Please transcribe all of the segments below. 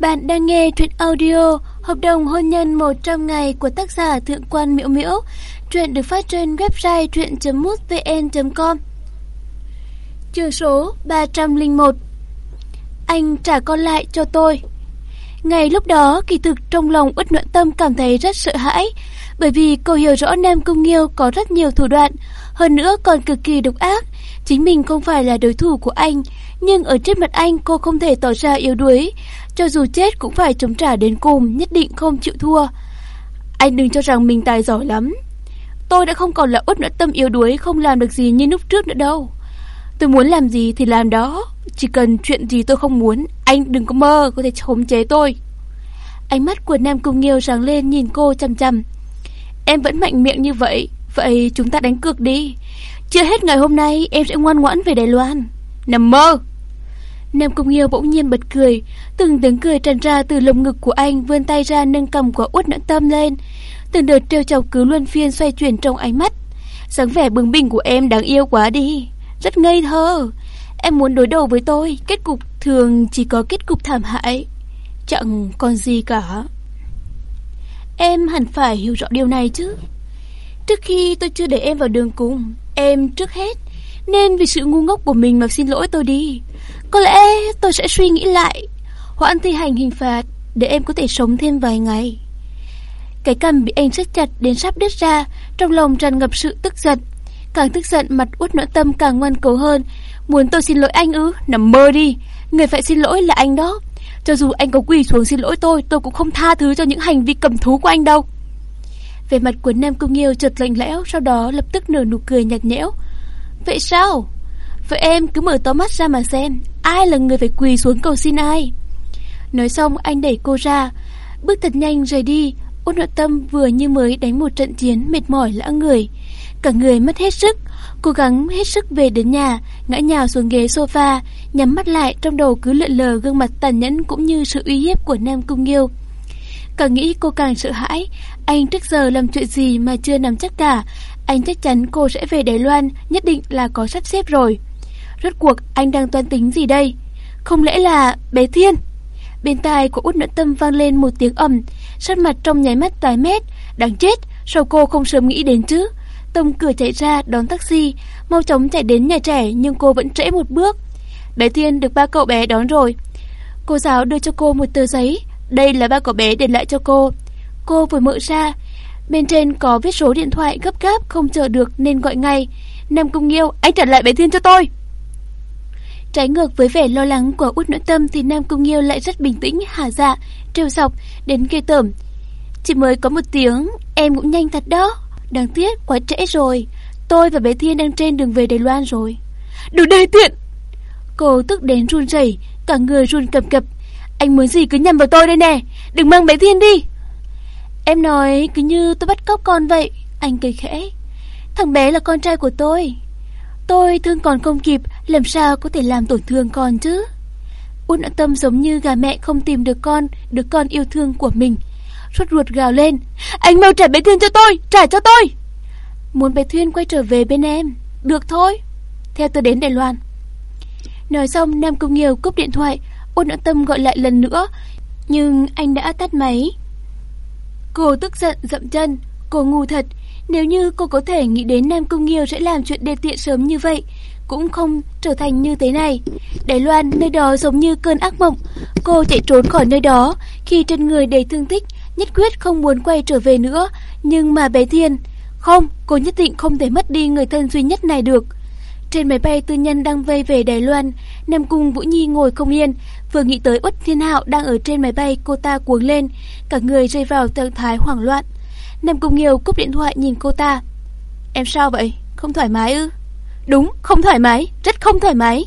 Bạn đang nghe truyện audio Hợp đồng hôn nhân 100 ngày của tác giả Thượng quan Miễu Miễu. Truyện được phát trên website truyện.mútvn.com. Chương số 301. Anh trả con lại cho tôi. Ngày lúc đó, kỳ thực trong lòng Uất Noãn Tâm cảm thấy rất sợ hãi, bởi vì cô hiểu rõ Nam Cung Nghiêu có rất nhiều thủ đoạn, hơn nữa còn cực kỳ độc ác. Chính mình không phải là đối thủ của anh, nhưng ở trước mặt anh cô không thể tỏ ra yếu đuối, cho dù chết cũng phải chống trả đến cùng, nhất định không chịu thua. Anh đừng cho rằng mình tài giỏi lắm. Tôi đã không còn là út nữa tâm yếu đuối không làm được gì như lúc trước nữa đâu. Tôi muốn làm gì thì làm đó, chỉ cần chuyện gì tôi không muốn, anh đừng có mơ có thể khống chế tôi. Ánh mắt của Nam Cung Nghiêu sáng lên nhìn cô chăm chăm. Em vẫn mạnh miệng như vậy, vậy chúng ta đánh cược đi. Chưa hết ngày hôm nay em sẽ ngoan ngoãn về Đài Loan. Nằm mơ! Nam Cung Nghiêu bỗng nhiên bật cười, từng tiếng cười tràn ra từ lồng ngực của anh vươn tay ra nâng cầm của út Nhẫn Tâm lên. Từng đợt trêu chọc cứ luân phiên xoay chuyển trong ánh mắt. dáng vẻ bừng bừng của em đáng yêu quá đi, rất ngây thơ. Em muốn đối đầu với tôi, kết cục thường chỉ có kết cục thảm hại, chẳng còn gì cả. Em hẳn phải hiểu rõ điều này chứ. Trước khi tôi chưa để em vào đường cùng, em trước hết nên vì sự ngu ngốc của mình mà xin lỗi tôi đi. Có lẽ tôi sẽ suy nghĩ lại. Hoãn thi hành hình phạt Để em có thể sống thêm vài ngày. Cái cầm bị anh siết chặt đến sắp đứt ra, Trong lòng tràn ngập sự tức giận. Càng tức giận, mặt út nỗi tâm càng ngoan cố hơn. Muốn tôi xin lỗi anh ư? Nằm mơ đi. Người phải xin lỗi là anh đó. Cho dù anh có quỳ xuống xin lỗi tôi Tôi cũng không tha thứ cho những hành vi cầm thú của anh đâu. Về mặt của Nam Cung Nghiêu chợt lạnh lẽo, Sau đó lập tức nở nụ cười nhạt nhẽo. Vậy sao? Vậy em cứ mở to mắt ra mà xem, Ai là người phải quỳ xuống cầu xin ai. Nói xong, anh đẩy cô ra. Bước thật nhanh rời đi Ôn nội tâm vừa như mới đánh một trận chiến Mệt mỏi lã người. Cả người mất hết sức, Cố gắng hết sức về đến nhà, Ngã nhào xuống ghế sofa, Nhắm mắt lại trong đầu cứ lượn lờ gương mặt tàn nhẫn Cũng như sự uy hiếp của Nam Cung Nghiêu. Càng nghĩ cô càng sợ hãi, Anh trước giờ làm chuyện gì mà chưa nắm chắc cả. Anh chắc chắn cô sẽ về Đài Loan, Nhất định là có sắp xếp rồi. Rốt cuộc anh đang toan tính gì đây? Không lẽ là bé Thiên? Bên tai của út nhẫn tâm vang lên một tiếng ầm. Sát mặt trong nháy mắt tái mét. Đáng chết, Sao cô không sớm nghĩ đến chứ? Tông cửa chạy ra đón taxi. Mau chóng chạy đến nhà trẻ, Nhưng cô vẫn trễ một bước. Bé Thiên được ba cậu bé đón rồi. Cô giáo đưa cho cô một tờ giấy. Đây là ba cậu bé để lại cho cô. Cô vừa mở ra, Bên trên có viết số điện thoại gấp gáp Không chờ được nên gọi ngay. Nam Công Nghiêu, anh trả lại bé Thiên cho tôi. Trái ngược với vẻ lo lắng của út nội tâm thì Nam Cung Nghiêu lại rất bình tĩnh, hà dạ, trêu dọc, đến ghê tởm. Chỉ mới có một tiếng, em cũng nhanh thật đó. Đáng tiếc, quá trễ rồi. Tôi và bé Thiên đang trên đường về Đài Loan rồi. Đồ đề tiện! Cô tức đến run rẩy, cả người run cập cập. Anh muốn gì cứ nhầm vào tôi đây nè, đừng mang bé Thiên đi. Em nói cứ như tôi bắt cóc con vậy, anh cười khẽ. Thằng bé là con trai của tôi, Tôi thương còn không kịp, làm sao có thể làm tổn thương con chứ? Út nặng tâm giống như gà mẹ không tìm được con, được con yêu thương của mình. Suốt ruột gào lên, anh mau trả bé Thuyên cho tôi, trả cho tôi. Muốn bé Thuyên quay trở về bên em, được thôi. Theo tôi đến Đài Loan. Nói xong Nam Công Nghiêu cúp điện thoại, út nặng tâm gọi lại lần nữa, nhưng anh đã tắt máy. Cô tức giận dậm chân, cô ngu thật, nếu như cô có thể nghĩ đến Nam Cung Nghiêu sẽ làm chuyện đê tiện sớm như vậy, cũng không trở thành như thế này. Đài Loan, nơi đó giống như cơn ác mộng. Cô chạy trốn khỏi nơi đó, khi trên người đầy thương tích, nhất quyết không muốn quay trở về nữa. Nhưng mà bé Thiên, không, cô nhất định không thể mất đi người thân duy nhất này được. Trên máy bay tư nhân đang vây về Đài Loan, Nam Cung Vũ Nhi ngồi không yên, vừa nghĩ tới Uất Thiên Hạo đang ở trên máy bay, cô ta cuống lên, cả người rơi vào trạng thái hoảng loạn. Nam Cung Nghiêu cúp điện thoại nhìn cô ta. Em sao vậy? Không thoải mái ư? Đúng, không thoải mái, rất không thoải mái.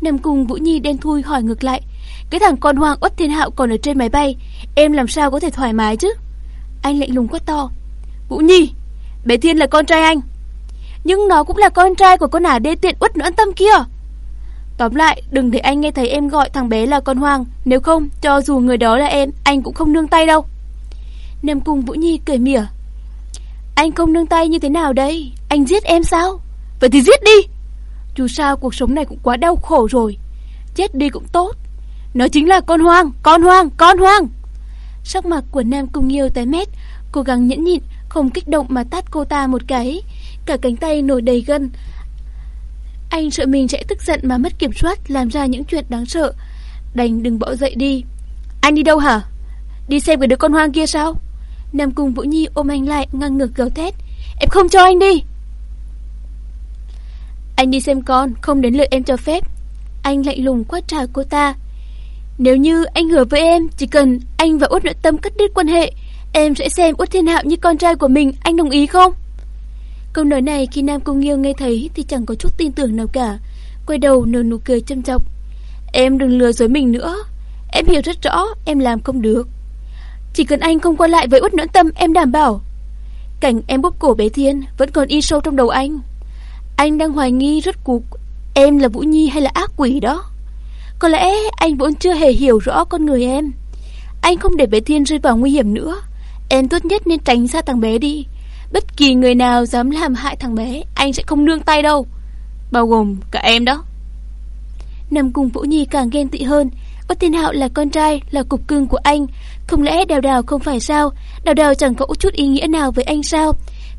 Nam Cung Vũ Nhi đen thui hỏi ngược lại. Cái thằng con hoang uất thiên hạo còn ở trên máy bay, em làm sao có thể thoải mái chứ? Anh lạnh lùng quát to. Vũ Nhi, bé Thiên là con trai anh. Nhưng nó cũng là con trai của con ả đê tiện uất noãn tâm kia. Tóm lại, đừng để anh nghe thấy em gọi thằng bé là con hoang, nếu không, cho dù người đó là em, anh cũng không nương tay đâu. Nam Cung Vũ Nhi cười mỉa. Anh không nương tay như thế nào đây? Anh giết em sao? Vậy thì giết đi. Dù sao cuộc sống này cũng quá đau khổ rồi. Chết đi cũng tốt. Nó chính là con hoang, con hoang, con hoang. Sắc mặt của Nam Cung Nghiêu tái mét, cố gắng nhẫn nhịn, không kích động mà tát cô ta một cái. Cả cánh tay nổi đầy gân. Anh sợ mình sẽ tức giận mà mất kiểm soát, làm ra những chuyện đáng sợ. Đành đừng bỏ dậy đi. Anh đi đâu hả? Đi xem cái đứa con hoang kia sao? Nam Cung Vũ Nhi ôm anh lại, ngang ngược gào thét. Em không cho anh đi. Anh đi xem con, không đến lượt em cho phép. Anh lạnh lùng quát trả cô ta. Nếu như anh hứa với em, chỉ cần anh và Út Nội Tâm cắt đứt quan hệ, em sẽ xem Út Thiên Hạo như con trai của mình, anh đồng ý không? Câu nói này khi Nam Cung Nghiêu nghe thấy thì chẳng có chút tin tưởng nào cả. Quay đầu nở nụ cười châm chọc. Em đừng lừa dối mình nữa. Em hiểu rất rõ em làm không được. Chỉ cần anh không qua lại với Út Nội Tâm em đảm bảo. Cảnh em bóp cổ bé Thiên vẫn còn in sâu trong đầu anh. Anh đang hoài nghi rất cuộc em là Vũ Nhi hay là ác quỷ đó. Có lẽ anh vẫn chưa hề hiểu rõ con người em. Anh không để bé Thiên rơi vào nguy hiểm nữa. Em tốt nhất nên tránh xa thằng bé đi. Bất kỳ người nào dám làm hại thằng bé, anh sẽ không nương tay đâu. Bao gồm cả em đó. Nằm cùng Vũ Nhi càng ghen tị hơn. Út Thiên Hạo là con trai, là cục cưng của anh. Không lẽ Đào Đào không phải sao? Đào Đào chẳng có chút ý nghĩa nào với anh sao?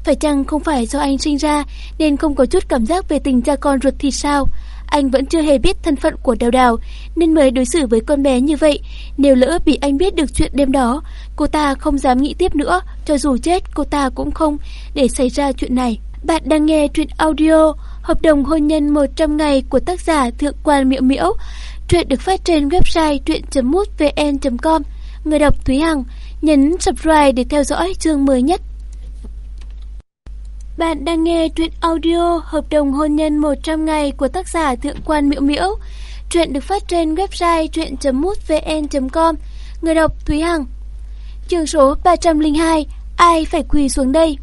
Phải chăng không phải do anh sinh ra nên không có chút cảm giác về tình cha con ruột thì sao? Anh vẫn chưa hề biết thân phận của Đào Đào nên mới đối xử với con bé như vậy. Nếu lỡ bị anh biết được chuyện đêm đó, cô ta không dám nghĩ tiếp nữa, cho dù chết cô ta cũng không để xảy ra chuyện này. Bạn đang nghe truyện audio Hợp đồng hôn nhân 100 ngày của tác giả Thượng quan Miễu Miễu. Truyện được phát trên website truyện.mútvn.com. Người đọc Thúy Hằng nhấn subscribe để theo dõi chương mới nhất. Bạn đang nghe truyện audio Hợp đồng hôn nhân 100 ngày của tác giả Thượng quan Miễu Miễu. Truyện được phát trên website truyện.mútvn.com. Người đọc Thúy Hằng. Chương số 302, ai phải quỳ xuống đây?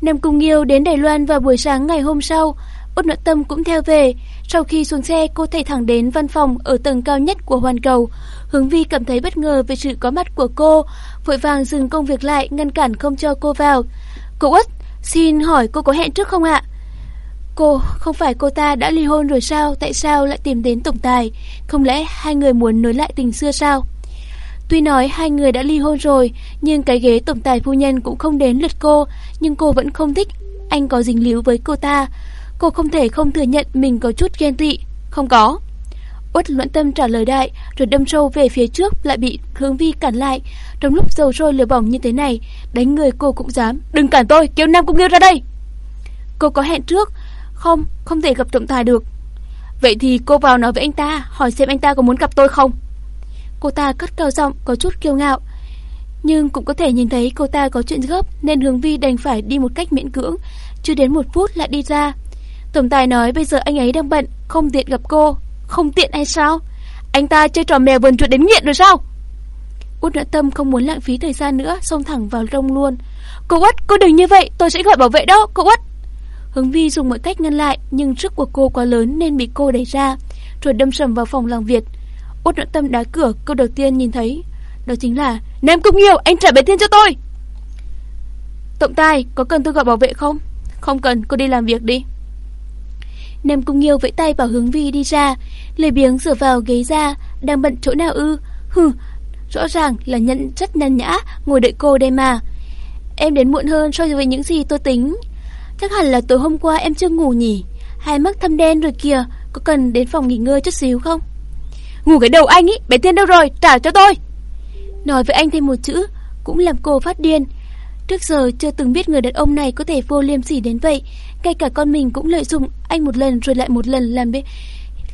Nam Cung Nghiêu đến Đài Loan vào buổi sáng ngày hôm sau, Út Nội Tâm cũng theo về. Sau khi xuống xe, cô thầy thẳng đến văn phòng ở tầng cao nhất của Hoàn Cầu. Hướng Vi cảm thấy bất ngờ về sự có mặt của cô, vội vàng dừng công việc lại, ngăn cản không cho cô vào. Cô Út, Xin hỏi cô có hẹn trước không ạ? Cô, không phải cô ta đã ly hôn rồi sao? Tại sao lại tìm đến tổng tài? Không lẽ hai người muốn nối lại tình xưa sao? Tuy nói hai người đã ly hôn rồi, nhưng cái ghế tổng tài phu nhân cũng không đến lượt cô, nhưng cô vẫn không thích anh có dính líu với cô ta. Cô không thể không thừa nhận mình có chút ghen tị. Không có. Uất luận tâm trả lời đại, rồi đâm sâu về phía trước lại bị hướng vi cản lại. Trong lúc dầu sôi lửa bỏng như thế này, đánh người cô cũng dám. Đừng cản tôi, kêu Nam Cung Nghiêu ra đây. Cô có hẹn trước. Không, không thể gặp trọng tài được. Vậy thì cô vào nói với anh ta, hỏi xem anh ta có muốn gặp tôi không. Cô ta cất cao giọng, có chút kiêu ngạo. Nhưng cũng có thể nhìn thấy cô ta có chuyện gấp nên hướng vi đành phải đi một cách miễn cưỡng. Chưa đến một phút lại đi ra. Tổng tài nói bây giờ anh ấy đang bận, không tiện gặp cô, không tiện hay sao? Anh ta chơi trò mèo vườn chuột đến nghiện rồi sao? Út đã tâm không muốn lãng phí thời gian nữa, xông thẳng vào rông luôn. Cô Út, cô đừng như vậy, tôi sẽ gọi bảo vệ đó, cô Út. Hướng Vi dùng mọi cách ngăn lại, nhưng sức của cô quá lớn nên bị cô đẩy ra, rồi đâm sầm vào phòng làm việc. Út nội tâm đá cửa, câu đầu tiên nhìn thấy, đó chính là Nam Cung Nghiêu, anh trả bé thiên cho tôi. Tổng tài, có cần tôi gọi bảo vệ không? Không cần, cô đi làm việc đi. Nam Cung Nghiêu vẫy tay bảo Hướng Vi đi ra, lười biếng dựa vào ghế ra, đang bận chỗ nào ư? Hừ, rõ ràng là nhận rất nhàn nhã, ngồi đợi cô đây mà. Em đến muộn hơn so với những gì tôi tính. Chắc hẳn là tối hôm qua em chưa ngủ nhỉ? Hai mắt thâm đen rồi kìa, có cần đến phòng nghỉ ngơi chút xíu không? Ngủ cái đầu anh ý, bé Tiên đâu rồi, trả cho tôi. Nói với anh thêm một chữ, cũng làm cô phát điên. Trước giờ chưa từng biết người đàn ông này có thể vô liêm sỉ đến vậy, ngay cả con mình cũng lợi dụng anh một lần rồi lại một lần làm biết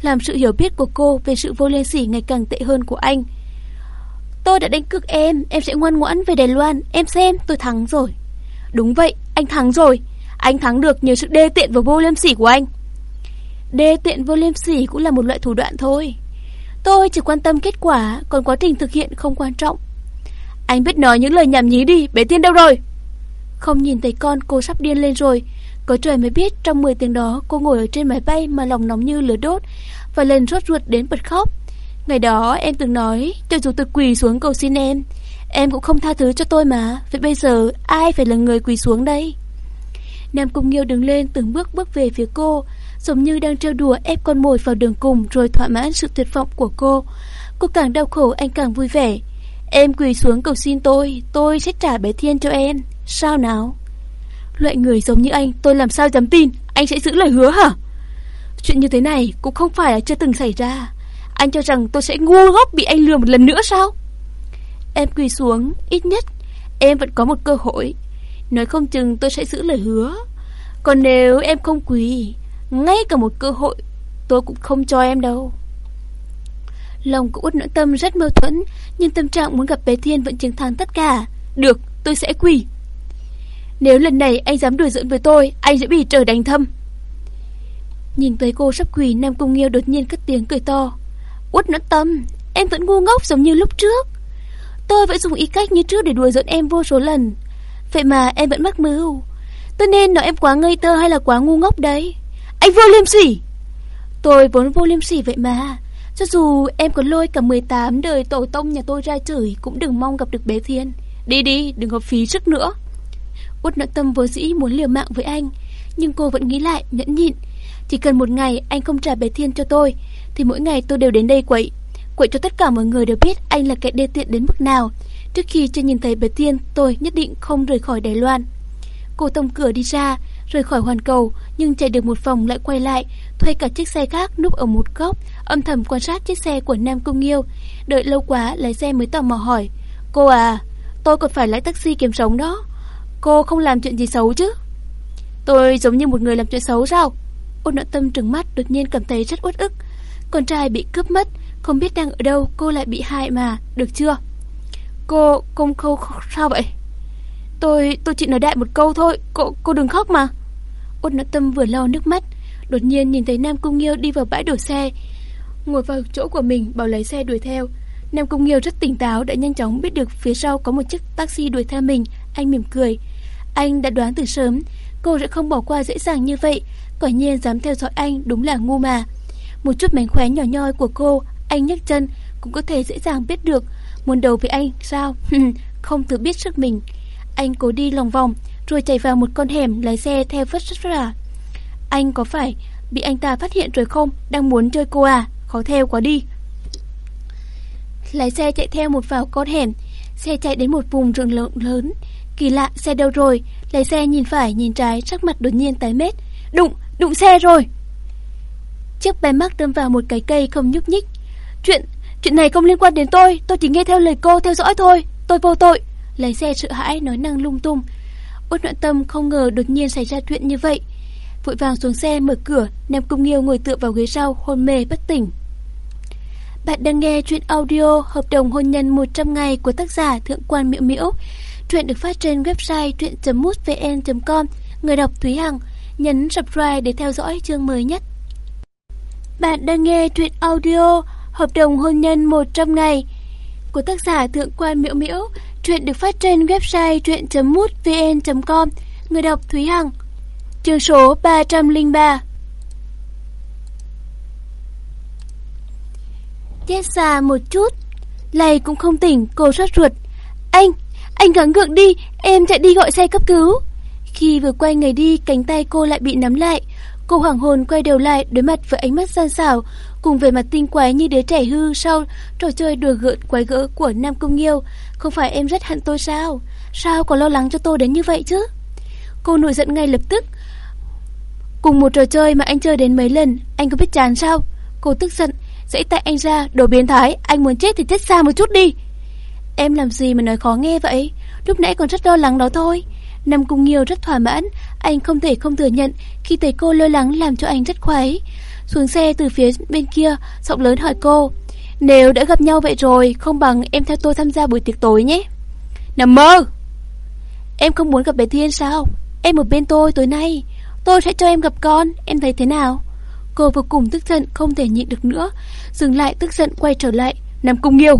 làm sự hiểu biết của cô về sự vô liêm sỉ ngày càng tệ hơn của anh. Tôi đã đánh cược em, em sẽ ngoan ngoãn về Đài Loan, em xem tôi thắng rồi. Đúng vậy, anh thắng rồi. Anh thắng được nhờ sự đê tiện và vô liêm sỉ của anh. Đê tiện vô liêm sỉ cũng là một loại thủ đoạn thôi. Tôi chỉ quan tâm kết quả, còn quá trình thực hiện không quan trọng. Anh biết nói những lời nhảm nhí đi, bé tiên đâu rồi? Không nhìn thấy con cô sắp điên lên rồi. Có trời mới biết trong 10 tiếng đó cô ngồi ở trên máy bay mà lòng nóng như lửa đốt Và lần rốt ruột đến bật khóc. Ngày đó em từng nói Cho dù tôi quỳ xuống cầu xin em Em cũng không tha thứ cho tôi mà. Vậy bây giờ ai phải là người quỳ xuống đây? Nam Cung Nghiêu đứng lên từng bước bước về phía cô Giống như đang trêu đùa ép con mồi vào đường cùng Rồi thỏa mãn sự tuyệt vọng của cô. Cô càng đau khổ anh càng vui vẻ. Em quỳ xuống cầu xin tôi Tôi sẽ trả bé Thiên cho em. Sao nào? Loại người giống như anh, tôi làm sao dám tin? Anh sẽ giữ lời hứa hả? Chuyện như thế này cũng không phải là chưa từng xảy ra. Anh cho rằng tôi sẽ ngu ngốc bị anh lừa một lần nữa sao? Em quỳ xuống, Ít nhất em vẫn có một cơ hội. Nói không chừng tôi sẽ giữ lời hứa. Còn nếu em không quỳ, Ngay cả một cơ hội, Tôi cũng không cho em đâu. Lòng của út nỗi tâm rất mâu thuẫn, Nhưng tâm trạng muốn gặp bé Thiên vẫn chiến thắng tất cả. Được, tôi sẽ quỳ. Nếu lần này anh dám đùa giỡn với tôi, Anh sẽ bị trời đánh thâm. Nhìn thấy cô sắp quỳ, Nam Cung Nghiêu đột nhiên cất tiếng cười to. Út nỗi tâm, Em vẫn ngu ngốc giống như lúc trước. Tôi vẫn dùng ý cách như trước để đùa giỡn em vô số lần. Vậy mà em vẫn mắc mưu. Tôi nên nói em quá ngây thơ hay là quá ngu ngốc đấy? Anh vô liêm sỉ. Tôi vốn vô liêm sỉ vậy mà. Cho dù em có lôi cả 18 đời tổ tông nhà tôi ra chửi, Cũng đừng mong gặp được bé Thiên. Đi đi, đừng có phí sức nữa. Út nội tâm vô dĩ muốn liều mạng với anh, Nhưng cô vẫn nghĩ lại, nhẫn nhịn. Chỉ cần một ngày anh không trả bé Thiên cho tôi, Thì mỗi ngày tôi đều đến đây quậy. Quậy cho tất cả mọi người đều biết anh là kẻ đê tiện đến mức nào. Trước khi chưa nhìn thấy bé Thiên, Tôi nhất định không rời khỏi Đài Loan. Cô tông cửa đi ra Rời khỏi hoàn cầu Nhưng chạy được một vòng lại quay lại Thuê cả chiếc xe khác núp ở một góc Âm thầm quan sát chiếc xe của Nam Cung Nghiêu Đợi lâu quá lái xe mới tò mò hỏi Cô à Tôi còn phải lái taxi kiếm sống đó Cô không làm chuyện gì xấu chứ? Tôi giống như một người làm chuyện xấu sao? Ôn nội tâm trừng mắt đột nhiên cảm thấy rất uất ức Con trai bị cướp mất Không biết đang ở đâu cô lại bị hại mà Được chưa? Cô, công khâu sao vậy? Tôi, tôi chỉ nói đại một câu thôi. Cô, cô đừng khóc mà. Út nã tâm vừa lau nước mắt Đột nhiên nhìn thấy Nam Cung Nghiêu đi vào bãi đổ xe. Ngồi vào chỗ của mình bảo lấy xe đuổi theo. Nam Cung Nghiêu rất tỉnh táo Đã nhanh chóng biết được phía sau có một chiếc taxi đuổi theo mình. Anh mỉm cười. Anh đã đoán từ sớm Cô sẽ không bỏ qua dễ dàng như vậy. Quả nhiên dám theo dõi anh đúng là ngu mà. Một chút mánh khóe nhỏ nhoi của cô Anh nhấc chân cũng có thể dễ dàng biết được. Muốn đầu với anh sao? Không tự biết sức mình. Anh cố đi lòng vòng Rồi chạy vào một con hẻm lái xe theo vất rất là Anh có phải Bị anh ta phát hiện rồi không? Đang muốn chơi cô à? Khó theo quá đi. Lái xe chạy theo một vào con hẻm. Xe chạy đến một vùng rừng lớn, lớn. Kỳ lạ xe đâu rồi? Lái xe nhìn phải nhìn trái Sắc mặt đột nhiên tái mét. Đụng, đụng xe rồi. Chiếc bé mắc đâm vào một cái cây không nhúc nhích. Chuyện, chuyện này không liên quan đến tôi. Tôi chỉ nghe theo lời cô theo dõi thôi. Tôi vô tội. Lái xe sợ hãi nói năng lung tung. Út nội tâm không ngờ đột nhiên xảy ra chuyện như vậy. Vội vàng xuống xe mở cửa, Nam Cung Nghiêu ngồi tựa vào ghế sau, Hôn mê bất tỉnh. Bạn đang nghe chuyện audio Hợp đồng hôn nhân 100 ngày của tác giả Thượng quan Miễu Miễu. Chuyện được phát trên website truyện.mútvn.com Người đọc Thúy Hằng, Nhấn subscribe để theo dõi chương mới nhất. Bạn đang nghe chuyện audio Hợp đồng hôn nhân 100 ngày của tác giả Thượng quan Miễu Miễu. Chuyện được phát trên website truyện.mútvn.com. Người đọc Thúy Hằng. Chương số 303. Chết xa một chút, lầy cũng không tỉnh, cô sốt ruột. Anh, anh gắng gượng đi, em chạy đi gọi xe cấp cứu. Khi vừa quay người đi, cánh tay cô lại bị nắm lại. Cô hoảng hồn quay đầu lại đối mặt với ánh mắt gian xảo, cùng về mặt tinh quái như đứa trẻ hư sau trò chơi đùa gợn quái gỡ của Nam Cung Nghiêu. Không phải em rất hận tôi sao? Sao có lo lắng cho tôi đến như vậy chứ? Cô nổi giận ngay lập tức. Cùng một trò chơi mà anh chơi đến mấy lần, anh có biết chán sao? Cô tức giận, dãy tay anh ra, đồ biến thái, anh muốn chết thì chết xa một chút đi. Em làm gì mà nói khó nghe vậy? Lúc nãy còn rất lo lắng đó thôi. Nam Cung Nghiêu rất thỏa mãn, anh không thể không thừa nhận khi thấy cô lo lắng làm cho anh rất khoái. Xuống xe từ phía bên kia, giọng lớn hỏi cô, nếu đã gặp nhau vậy rồi, không bằng em theo tôi tham gia buổi tiệc tối nhé. Nằm mơ! Em không muốn gặp bé Thiên sao? Em ở bên tôi tối nay, tôi sẽ cho em gặp con, em thấy thế nào? Cô vô cùng tức giận, không thể nhịn được nữa, dừng lại tức giận quay trở lại, nằm cùng yêu.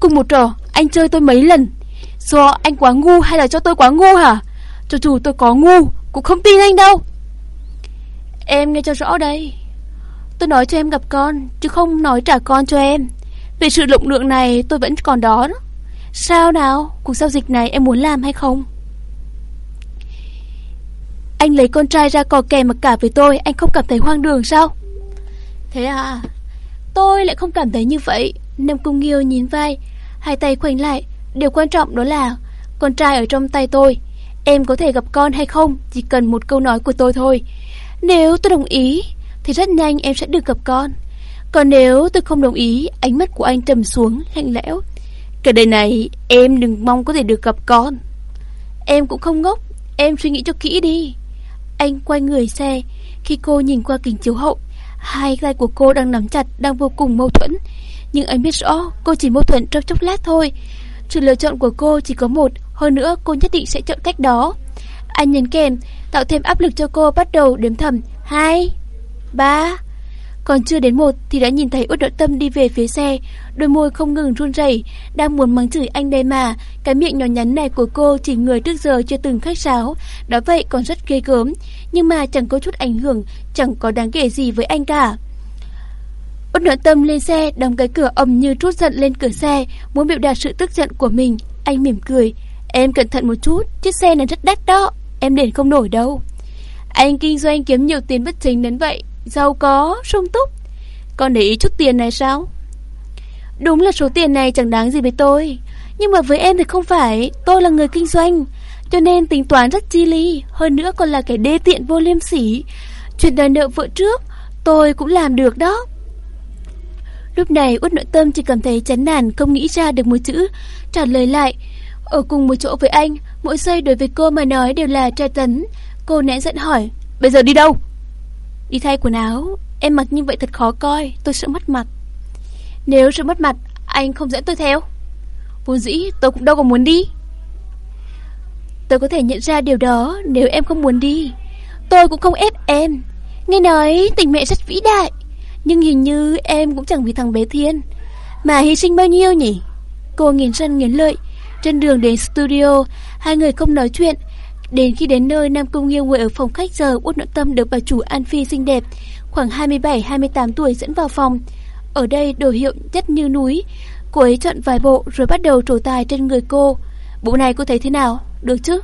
Cùng một trò, anh chơi tôi mấy lần. Do anh quá ngu hay là cho tôi quá ngu hả? Cho dù tôi có ngu Cũng không tin anh đâu Em nghe cho rõ đây Tôi nói cho em gặp con Chứ không nói trả con cho em. Về sự lộng lượng này tôi vẫn còn đó, đó. Sao nào? Cuộc giao dịch này em muốn làm hay không? Anh lấy con trai ra cò kè mặc cả với tôi Anh không cảm thấy hoang đường sao? Thế à? Tôi lại không cảm thấy như vậy. Nam Cung Nghiêu nhìn vai, hai tay khoanh lại, điều quan trọng đó là con trai ở trong tay tôi. Em có thể gặp con hay không, chỉ cần một câu nói của tôi thôi. Nếu tôi đồng ý, thì rất nhanh em sẽ được gặp con. Còn nếu tôi không đồng ý, ánh mắt của anh trầm xuống, lạnh lẽo. Cả đời này, em đừng mong có thể được gặp con. Em cũng không ngốc, em suy nghĩ cho kỹ đi. Anh quay người xe, khi cô nhìn qua kính chiếu hậu, hai tay của cô đang nắm chặt, đang vô cùng mâu thuẫn. Nhưng anh biết rõ, cô chỉ mâu thuẫn trong chốc lát thôi. Sự lựa chọn của cô chỉ có một, hơn nữa cô nhất định sẽ chọn cách đó. Anh nhấn kèm, tạo thêm áp lực cho cô bắt đầu đếm thầm. Hai, ba... Còn chưa đến một thì đã nhìn thấy Út Đội Tâm đi về phía xe, đôi môi không ngừng run rẩy, đang muốn mắng chửi anh đây mà, cái miệng nhỏ nhắn này của cô chỉ người trước giờ chưa từng khách sáo, đó vậy còn rất ghê gớm, nhưng mà chẳng có chút ảnh hưởng, chẳng có đáng kể gì với anh cả. Út Nội Tâm lên xe, đóng cái cửa ầm như trút giận lên cửa xe, muốn biểu đạt sự tức giận của mình. Anh mỉm cười, em cẩn thận một chút, chiếc xe này rất đắt đó, em đền không nổi đâu. Anh kinh doanh kiếm nhiều tiền bất chính đến vậy, giàu có, sung túc. Con để ý chút tiền này sao? Đúng là số tiền này chẳng đáng gì với tôi. Nhưng mà với em thì không phải, tôi là người kinh doanh. Cho nên tính toán rất chi ly, hơn nữa còn là kẻ đê tiện vô liêm sỉ. Chuyện đòi nợ vợ trước, tôi cũng làm được đó. Lúc này út nội tâm chỉ cảm thấy chán nản không nghĩ ra được một chữ, trả lời lại. Ở cùng một chỗ với anh, mỗi giây đối với cô mà nói đều là tra tấn. Cô nén giận hỏi, bây giờ đi đâu? Đi thay quần áo. Em mặc như vậy thật khó coi. Tôi sợ mất mặt. Nếu sợ mất mặt, Anh không dẫn tôi theo. Vốn dĩ, tôi cũng đâu có muốn đi. Tôi có thể nhận ra điều đó Nếu em không muốn đi. Tôi cũng không ép em. Nghe nói, tình mẹ rất vĩ đại. Nhưng hình như em cũng chẳng vì thằng bé Thiên. Mà hy sinh bao nhiêu nhỉ? Cô nghiến răng nghiến lợi, Trên đường đến studio, Hai người không nói chuyện. Đến khi đến nơi, Nam Cung Nghiêu ngồi ở phòng khách giờ Út nội tâm được bà chủ An Phi xinh đẹp Khoảng 27-28 tuổi dẫn vào phòng Ở đây, đồ hiệu chất như núi Cô ấy chọn vài bộ rồi bắt đầu trổ tài trên người cô Bộ này cô thấy thế nào? Được chứ?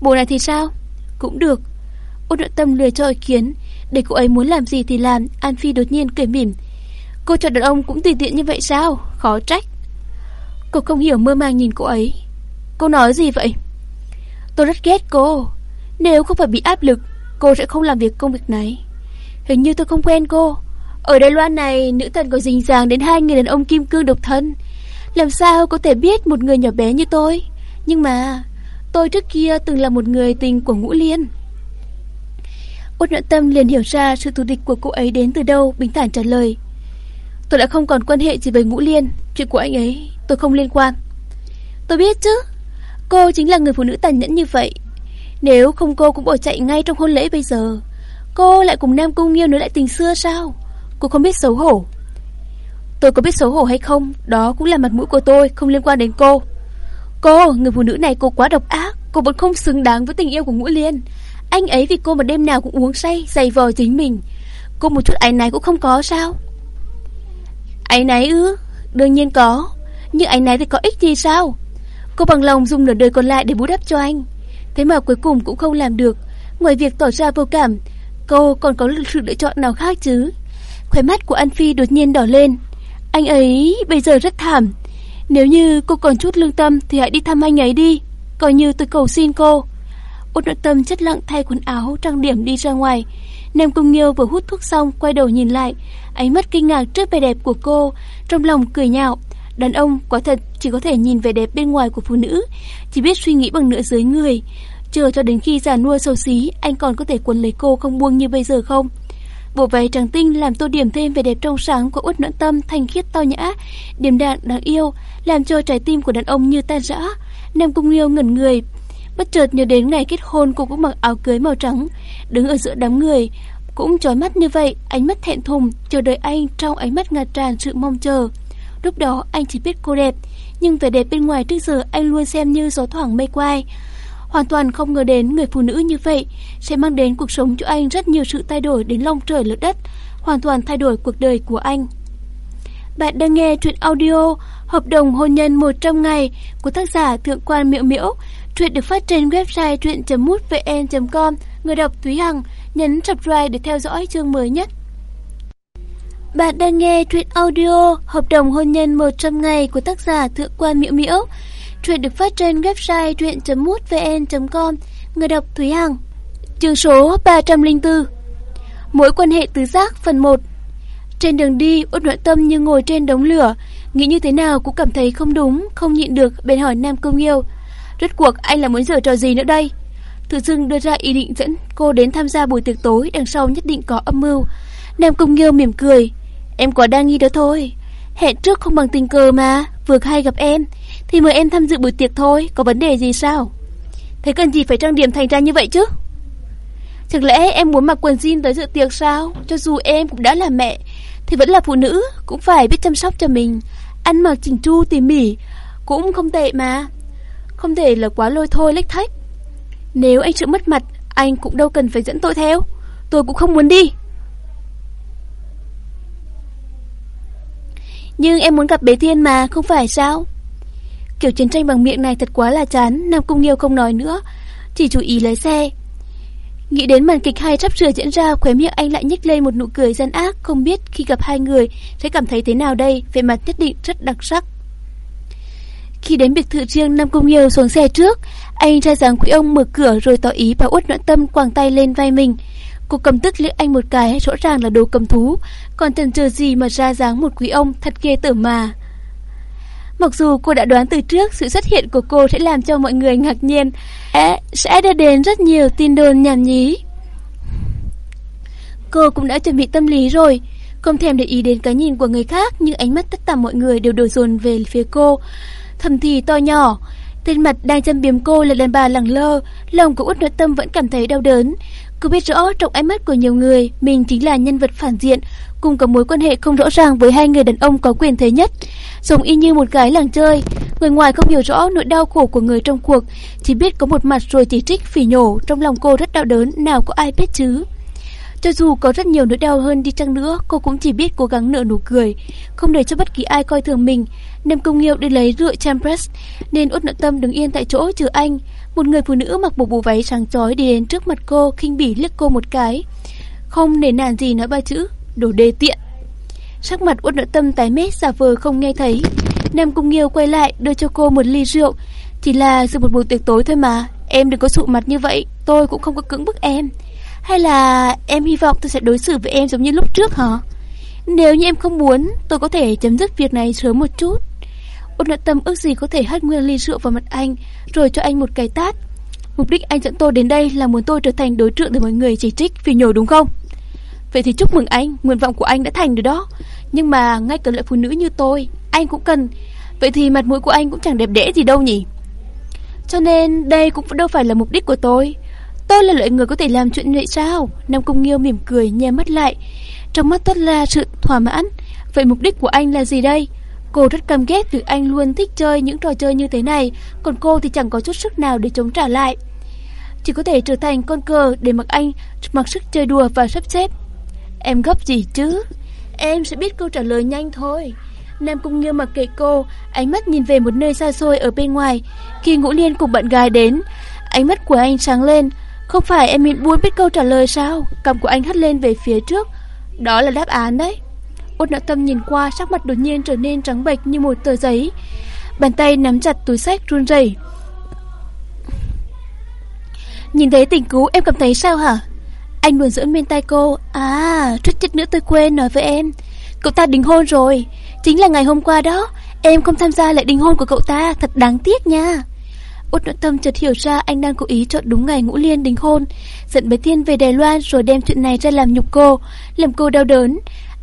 Bộ này thì sao? Cũng được Út nội tâm lười cho ý kiến Để cô ấy muốn làm gì thì làm, An Phi đột nhiên cười mỉm Cô chọn đàn ông cũng tùy tiện như vậy sao? Khó trách Cô không hiểu mơ màng nhìn cô ấy Cô nói gì vậy? Tôi rất ghét cô. Nếu không phải bị áp lực, Cô sẽ không làm việc công việc này. Hình như tôi không quen cô. Ở Đài Loan này, Nữ thần có dình dàng đến hai người đàn ông kim cương độc thân. Làm sao có thể biết một người nhỏ bé như tôi? Nhưng mà, Tôi trước kia từng là một người tình của Ngũ Liên. Út nhẫn tâm liền hiểu ra Sự thù địch của cô ấy đến từ đâu, Bình thản trả lời. Tôi đã không còn quan hệ gì với Ngũ Liên, Chuyện của anh ấy tôi không liên quan. Tôi biết chứ. Cô chính là người phụ nữ tàn nhẫn như vậy. Nếu không cô cũng bỏ chạy ngay trong hôn lễ bây giờ Cô lại cùng Nam Cung Nghiêu nối lại tình xưa sao? Cô không biết xấu hổ. Tôi có biết xấu hổ hay không Đó cũng là mặt mũi của tôi Không liên quan đến cô. Cô, người phụ nữ này cô quá độc ác Cô vẫn không xứng đáng với tình yêu của Ngũ Liên. Anh ấy vì cô mà đêm nào cũng uống say Giày vò chính mình. Cô một chút ái này cũng không có sao? Ái này ư? Đương nhiên có. Nhưng ái này thì có ích gì sao? Cô bằng lòng dùng nửa đời còn lại để bù đắp cho anh. Thế mà cuối cùng cũng không làm được. Ngoài việc tỏ ra vô cảm, Cô còn có sự lựa chọn nào khác chứ? Khóe mắt của An Phi đột nhiên đỏ lên. Anh ấy bây giờ rất thảm. Nếu như cô còn chút lương tâm Thì hãy đi thăm anh ấy đi. Coi như tôi cầu xin cô. Út nội tâm chất lặng thay quần áo, Trang điểm đi ra ngoài. Nam Cung Nghiêu vừa hút thuốc xong, Quay đầu nhìn lại. Ánh mắt kinh ngạc trước vẻ đẹp của cô, Trong lòng cười nhạo. Đàn ông quả thật chỉ có thể nhìn vẻ đẹp bên ngoài của phụ nữ Chỉ biết suy nghĩ bằng nửa dưới người. Chờ cho đến khi già nua sâu xí Anh còn có thể quấn lấy cô không buông như bây giờ không? Bộ váy trắng tinh làm tô điểm thêm vẻ đẹp trong sáng của út nõn tâm thanh khiết to nhã, điềm đạm đáng yêu, làm cho trái tim của đàn ông như tan rã. Nam Cung yêu ngẩn người, bất chợt nhớ đến ngày kết hôn cô cũng mặc áo cưới màu trắng, đứng ở giữa đám người, cũng chói mắt như vậy, ánh mắt thẹn thùng, chờ đợi anh trong ánh mắt ngạt tràn sự mong chờ. Lúc đó anh chỉ biết cô đẹp, nhưng vẻ đẹp bên ngoài trước giờ anh luôn xem như gió thoảng mây quay. Hoàn toàn không ngờ đến người phụ nữ như vậy sẽ mang đến cuộc sống cho anh rất nhiều sự thay đổi đến long trời lỡ đất, hoàn toàn thay đổi cuộc đời của anh. Bạn đang nghe truyện audio Hợp đồng hôn nhân 100 ngày của tác giả Thượng quan Miễu Miễu. Truyện được phát trên website truyện.mútvn.com. Người đọc Thúy Hằng nhấn subscribe để theo dõi chương mới nhất. Bạn đang nghe truyện audio Hợp đồng hôn nhân 100 ngày của tác giả Thượng quan Miễu Miễu. Truyện được phát trên website truyện.mútvn.com. Người đọc Thúy Hằng. Chương số 304. Mối quan hệ tứ giác phần 1. Trên đường đi, Út Nội Tâm như ngồi trên đống lửa, nghĩ như thế nào cũng cảm thấy không đúng, không nhịn được bèn hỏi Nam Công nghiêu Rốt cuộc anh là muốn giở trò gì nữa đây? thử dưng đưa ra ý định dẫn cô đến tham gia buổi tiệc tối, đằng sau nhất định có âm mưu. Nam Công Nghiêu mỉm cười, Em quá đa nghi đó thôi. Hẹn trước không bằng tình cờ mà, Vừa hay gặp em, Thì mời em tham dự buổi tiệc thôi, Có vấn đề gì sao? Thế cần gì phải trang điểm thành ra như vậy chứ? Chẳng lẽ em muốn mặc quần jean tới dự tiệc sao? Cho dù em cũng đã là mẹ, Thì vẫn là phụ nữ, Cũng phải biết chăm sóc cho mình. Ăn mặc chỉnh chu tỉ mỉ, Cũng không tệ mà. Không thể là quá lôi thôi lách thách. Nếu anh chịu mất mặt, Anh cũng đâu cần phải dẫn tôi theo. Tôi cũng không muốn đi. Nhưng em muốn gặp bế thiên mà, không phải sao? Kiểu chiến tranh bằng miệng này thật quá là chán, Nam Cung Nghiêu không nói nữa, chỉ chú ý lấy xe. Nghĩ đến màn kịch hay sắp sửa diễn ra, khóe miệng anh lại nhếch lên một nụ cười gian ác, không biết khi gặp hai người sẽ cảm thấy thế nào đây, về mặt nhất định rất đặc sắc. Khi đến biệt thự riêng Nam Cung Nghiêu xuống xe trước, anh ra dáng quý ông mở cửa rồi tỏ ý bảo út noạn tâm quàng tay lên vai mình. Cô cầm tức liếc anh một cái rõ ràng là đồ cầm thú. Còn chần chờ gì mà ra dáng một quý ông Thật ghê tởm mà. Mặc dù cô đã đoán từ trước Sự xuất hiện của cô sẽ làm cho mọi người ngạc nhiên Sẽ, sẽ đưa đến rất nhiều tin đồn nhảm nhí. Cô cũng đã chuẩn bị tâm lý rồi Không thèm để ý đến cái nhìn của người khác Nhưng ánh mắt tất cả mọi người đều đổ dồn về phía cô. Thầm thì to nhỏ Tên mặt đang châm biếm cô là đàn bà lẳng lơ Lòng của út nội tâm vẫn cảm thấy đau đớn. Cô biết rõ trong ánh mắt của nhiều người Mình chính là nhân vật phản diện Cùng có mối quan hệ không rõ ràng với hai người đàn ông có quyền thế nhất Giống y như một gái làng chơi Người ngoài không hiểu rõ nỗi đau khổ của người trong cuộc Chỉ biết có một mặt rồi chỉ trích phỉ nhổ Trong lòng cô rất đau đớn Nào có ai biết chứ cho dù có rất nhiều nỗi đau hơn đi chăng nữa, cô cũng chỉ biết cố gắng nở nụ cười, không để cho bất kỳ ai coi thường mình. Nam Công Nghiêu đi lấy rượu Champress, nên Út Nội Tâm đứng yên tại chỗ chờ anh. Một người phụ nữ mặc bộ bộ váy sáng chói đi đến trước mặt cô, khinh bỉ liếc cô một cái. Không nể nàn gì nói ba chữ, đồ đê tiện. Sắc mặt uất Nội Tâm tái mét giả vờ không nghe thấy. Nam cung Nghiêu quay lại đưa cho cô một ly rượu, chỉ là dự một buổi tiệc tối thôi mà, em đừng có sụ mặt như vậy, tôi cũng không có cưỡng bức em. Hay là em hy vọng tôi sẽ đối xử với em giống như lúc trước hả? Nếu như em không muốn, tôi có thể chấm dứt việc này sớm một chút. Út nội tâm ước gì có thể hất nguyên ly rượu vào mặt anh, rồi cho anh một cái tát. Mục đích anh dẫn tôi đến đây là muốn tôi trở thành đối tượng để mọi người chỉ trích vì nhổ đúng không? Vậy thì chúc mừng anh, nguyện vọng của anh đã thành rồi đó. Nhưng mà ngay cả loại phụ nữ như tôi, anh cũng cần. Vậy thì mặt mũi của anh cũng chẳng đẹp đẽ gì đâu nhỉ? Cho nên đây cũng đâu phải là mục đích của tôi. Tôi là loại người có thể làm chuyện vậy sao? Nam Cung Nghiêu mỉm cười, nhe mắt lại. Trong mắt tất là sự thỏa mãn. Vậy mục đích của anh là gì đây? Cô rất căm ghét việc anh luôn thích chơi những trò chơi như thế này, còn cô thì chẳng có chút sức nào để chống trả lại. Chỉ có thể trở thành con cờ để mặc anh mặc sức chơi đùa và sắp xếp. Em gấp gì chứ? Em sẽ biết câu trả lời nhanh thôi. Nam Cung Nghiêu mặc kệ cô, ánh mắt nhìn về một nơi xa xôi ở bên ngoài. Khi Ngũ Liên cùng bạn gái đến, ánh mắt của anh sáng lên, không phải em muốn biết câu trả lời sao Cầm của anh hất lên về phía trước Đó là đáp án đấy Út nợ tâm nhìn qua sắc mặt đột nhiên trở nên trắng bệch như một tờ giấy. Bàn tay nắm chặt túi sách run rẩy. Nhìn thấy tình cứu em cảm thấy sao hả? Anh buồn dưỡng bên tay cô. À chút chút nữa tôi quên nói với em. Cậu ta đính hôn rồi. Chính là ngày hôm qua đó. Em không tham gia lại đính hôn của cậu ta. Thật đáng tiếc nha. Út nội tâm chợt hiểu ra anh đang cố ý chọn đúng ngày ngũ liên đính hôn, dẫn bé Thiên về Đài Loan rồi đem chuyện này ra làm nhục cô, làm cô đau đớn.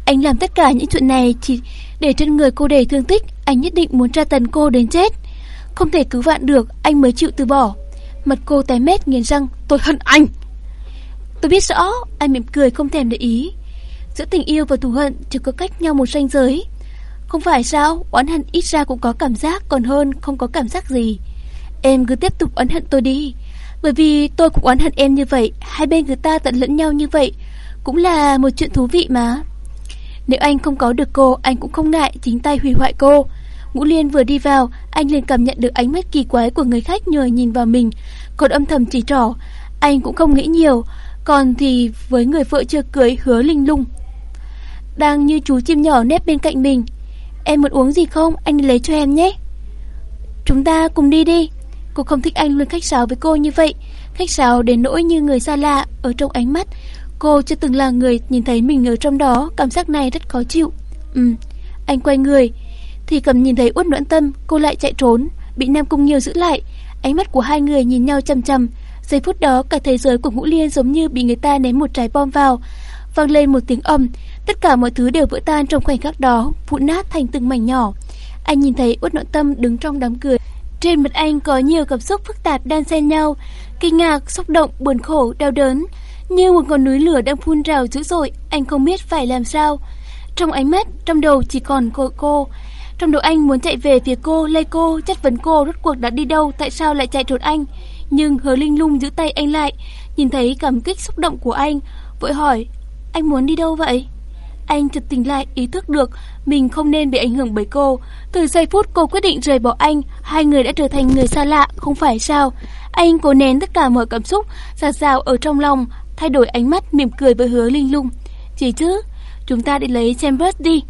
Anh làm tất cả những chuyện này chỉ để trên người cô để thương tích, anh nhất định muốn tra tấn cô đến chết. Không thể cứu vạn được, anh mới chịu từ bỏ. Mặt cô tái mét nghiến răng, tôi hận anh. Tôi biết rõ, anh mỉm cười không thèm để ý. Giữa tình yêu và thù hận chỉ có cách nhau một ranh giới. Không phải sao, oán hận ít ra cũng có cảm giác còn hơn không có cảm giác gì. Em cứ tiếp tục oán hận tôi đi Bởi vì tôi cũng oán hận em như vậy Hai bên người ta tận lẫn nhau như vậy Cũng là một chuyện thú vị mà nếu anh không có được cô, Anh cũng không ngại chính tay hủy hoại cô Ngũ Liên vừa đi vào, Anh liền cảm nhận được ánh mắt kỳ quái của người khách nhờ nhìn vào mình Còn âm thầm chỉ trỏ, Anh cũng không nghĩ nhiều, Còn thì với người vợ chưa cưới hứa linh lung đang như chú chim nhỏ nép bên cạnh mình. Em muốn uống gì không? Anh lấy cho em nhé. Chúng ta cùng đi đi. Cô không thích anh luôn khách sáo với cô như vậy. Khách sáo đến nỗi như người xa lạ ở trong ánh mắt. Cô chưa từng là người nhìn thấy mình ở trong đó, cảm giác này rất khó chịu. Ừ, anh quay người. Thì cầm nhìn thấy uất noãn tâm, cô lại chạy trốn, bị Nam Cung Nghiêu giữ lại. Ánh mắt của hai người nhìn nhau chăm chăm. Giây phút đó cả thế giới của Ngũ Liên giống như bị người ta ném một trái bom vào. Vang lên một tiếng ầm, tất cả mọi thứ đều vỡ tan trong khoảnh khắc đó, vụn nát thành từng mảnh nhỏ. Anh nhìn thấy Uất Noãn Tâm đứng trong đám cười. Trên mặt anh có nhiều cảm xúc phức tạp đan xen nhau, kinh ngạc, xúc động, buồn khổ, đau đớn, như một ngọn núi lửa đang phun trào dữ dội, anh không biết phải làm sao. Trong ánh mắt, trong đầu chỉ còn cô, cô. Trong đầu anh muốn chạy về phía cô, lay cô, chất vấn cô rốt cuộc đã đi đâu, tại sao lại chạy trốn anh. Nhưng hứa linh lung giữ tay anh lại, nhìn thấy cảm kích xúc động của anh, vội hỏi, anh muốn đi đâu vậy? Anh chợt tỉnh lại ý thức được mình không nên bị ảnh hưởng bởi cô. Từ giây phút cô quyết định rời bỏ anh, hai người đã trở thành người xa lạ, không phải sao? Anh cố nén tất cả mọi cảm xúc, giạt rào ở trong lòng, thay đổi ánh mắt mỉm cười với hứa linh lung. Chỉ chứ, chúng ta đi lấy Chambers đi.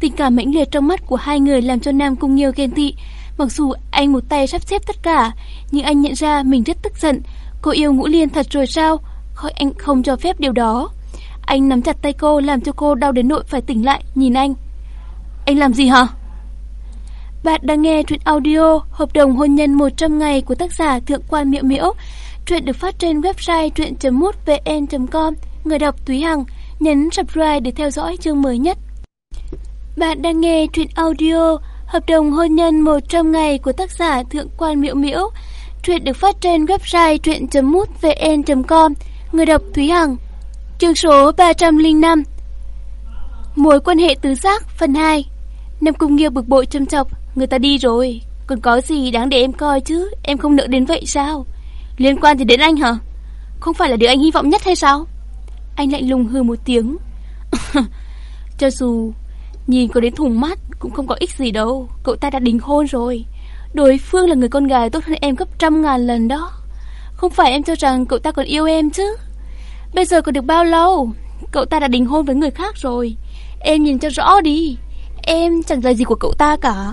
Tình cảm mãnh liệt trong mắt của hai người làm cho Nam Cung Nghiêu ghen tị. Mặc dù anh một tay sắp xếp tất cả, nhưng anh nhận ra mình rất tức giận. Cô yêu Ngũ Liên thật rồi sao? Khỏi anh không cho phép điều đó. Anh nắm chặt tay cô làm cho cô đau đến nỗi phải tỉnh lại, nhìn anh. Anh làm gì hả? Bạn đang nghe truyện audio Hợp đồng hôn nhân 100 ngày của tác giả Thượng quan Miệu Miễu. Truyện được phát trên website truyện.mútvn.com. Người đọc Túy Hằng nhấn subscribe để theo dõi chương mới nhất. Bạn đang nghe truyện audio Hợp đồng hôn nhân 100 ngày của tác giả Thượng quan miễu Miễu. Truyện được phát trên website truyện.mútvn.com. Người đọc Thúy Hằng, Chương số 305 Mối quan hệ tứ giác, phần 2 Nam Cung Nghiêu bực bội châm chọc, Người ta đi rồi, Còn có gì đáng để em coi chứ Em không nợ đến vậy sao Liên quan gì đến anh hả? Không phải là điều anh hy vọng nhất hay sao? Anh lạnh lùng hư một tiếng. Cho dù Nhìn có đến thùng mắt Cũng không có ích gì đâu. Cậu ta đã đính hôn rồi. Đối phương là người con gái tốt hơn em gấp trăm ngàn lần đó. Không phải em cho rằng cậu ta còn yêu em chứ? Bây giờ còn được bao lâu? Cậu ta đã đính hôn với người khác rồi. Em nhìn cho rõ đi. Em chẳng là gì của cậu ta cả.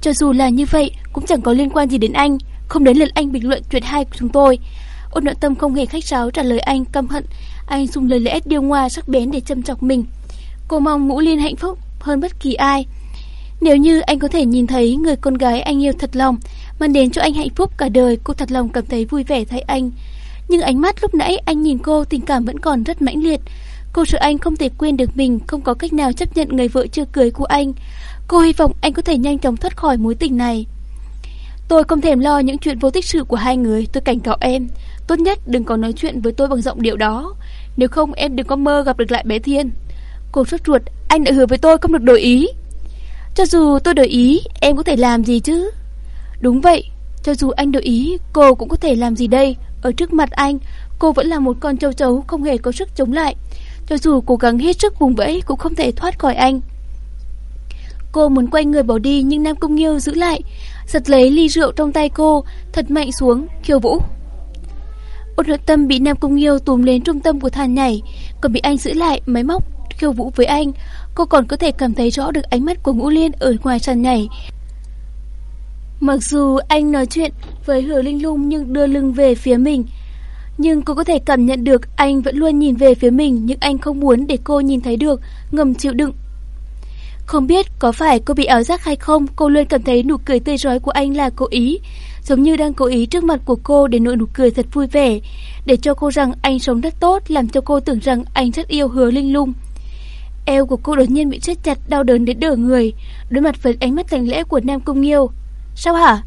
Cho dù là như vậy, Cũng chẳng có liên quan gì đến anh. Không đến lượt anh bình luận chuyện hay của chúng tôi Ôn nội tâm không hề khách sáo trả lời anh căm hận Anh dùng lời lẽ điêu ngoa sắc bén để châm chọc mình Cô mong ngũ liên hạnh phúc hơn bất kỳ ai Nếu như anh có thể nhìn thấy người con gái anh yêu thật lòng Mang đến cho anh hạnh phúc cả đời Cô thật lòng cảm thấy vui vẻ thay anh nhưng ánh mắt lúc nãy anh nhìn cô tình cảm vẫn còn rất mãnh liệt. Cô sợ anh không thể quên được mình, không có cách nào chấp nhận người vợ chưa cưới của anh. Cô hy vọng anh có thể nhanh chóng thoát khỏi mối tình này. Tôi không thèm lo những chuyện vô tích sự của hai người, tôi cảnh cáo em. Tốt nhất đừng có nói chuyện với tôi bằng giọng điệu đó. Nếu không em đừng có mơ gặp được lại bé Thiên. Cô sốt ruột, anh đã hứa với tôi không được đổi ý. Cho dù tôi đổi ý, em có thể làm gì chứ? Đúng vậy, cho dù anh đổi ý, cô cũng có thể làm gì đây? Ở trước mặt anh, cô vẫn là một con châu chấu không hề có sức chống lại. Cho dù cố gắng hết sức vùng vẫy cũng không thể thoát khỏi anh. Cô muốn quay người bỏ đi nhưng Nam Cung Nghiêu giữ lại, giật lấy ly rượu trong tay cô, thật mạnh xuống, khiêu vũ. Ôn hận tâm bị Nam Cung Nghiêu túm lên trung tâm của thàn nhảy, còn bị anh giữ lại máy móc khiêu vũ với anh. Cô còn có thể cảm thấy rõ được ánh mắt của Ngũ Liên ở ngoài sàn nhảy, Mặc dù anh nói chuyện với hứa linh lung nhưng đưa lưng về phía mình, nhưng cô có thể cảm nhận được anh vẫn luôn nhìn về phía mình nhưng anh không muốn để cô nhìn thấy được, ngầm chịu đựng. Không biết có phải cô bị ảo giác hay không, cô luôn cảm thấy nụ cười tươi rói của anh là cố ý, giống như đang cố ý trước mặt của cô để nụ nụ cười thật vui vẻ, để cho cô rằng anh sống rất tốt, làm cho cô tưởng rằng anh rất yêu hứa linh lung. Eo của cô đột nhiên bị chết chặt, đau đớn đến đỡ người, đối mặt với ánh mắt lạnh lẽ của Nam Cung Nghiêu. Sao hả?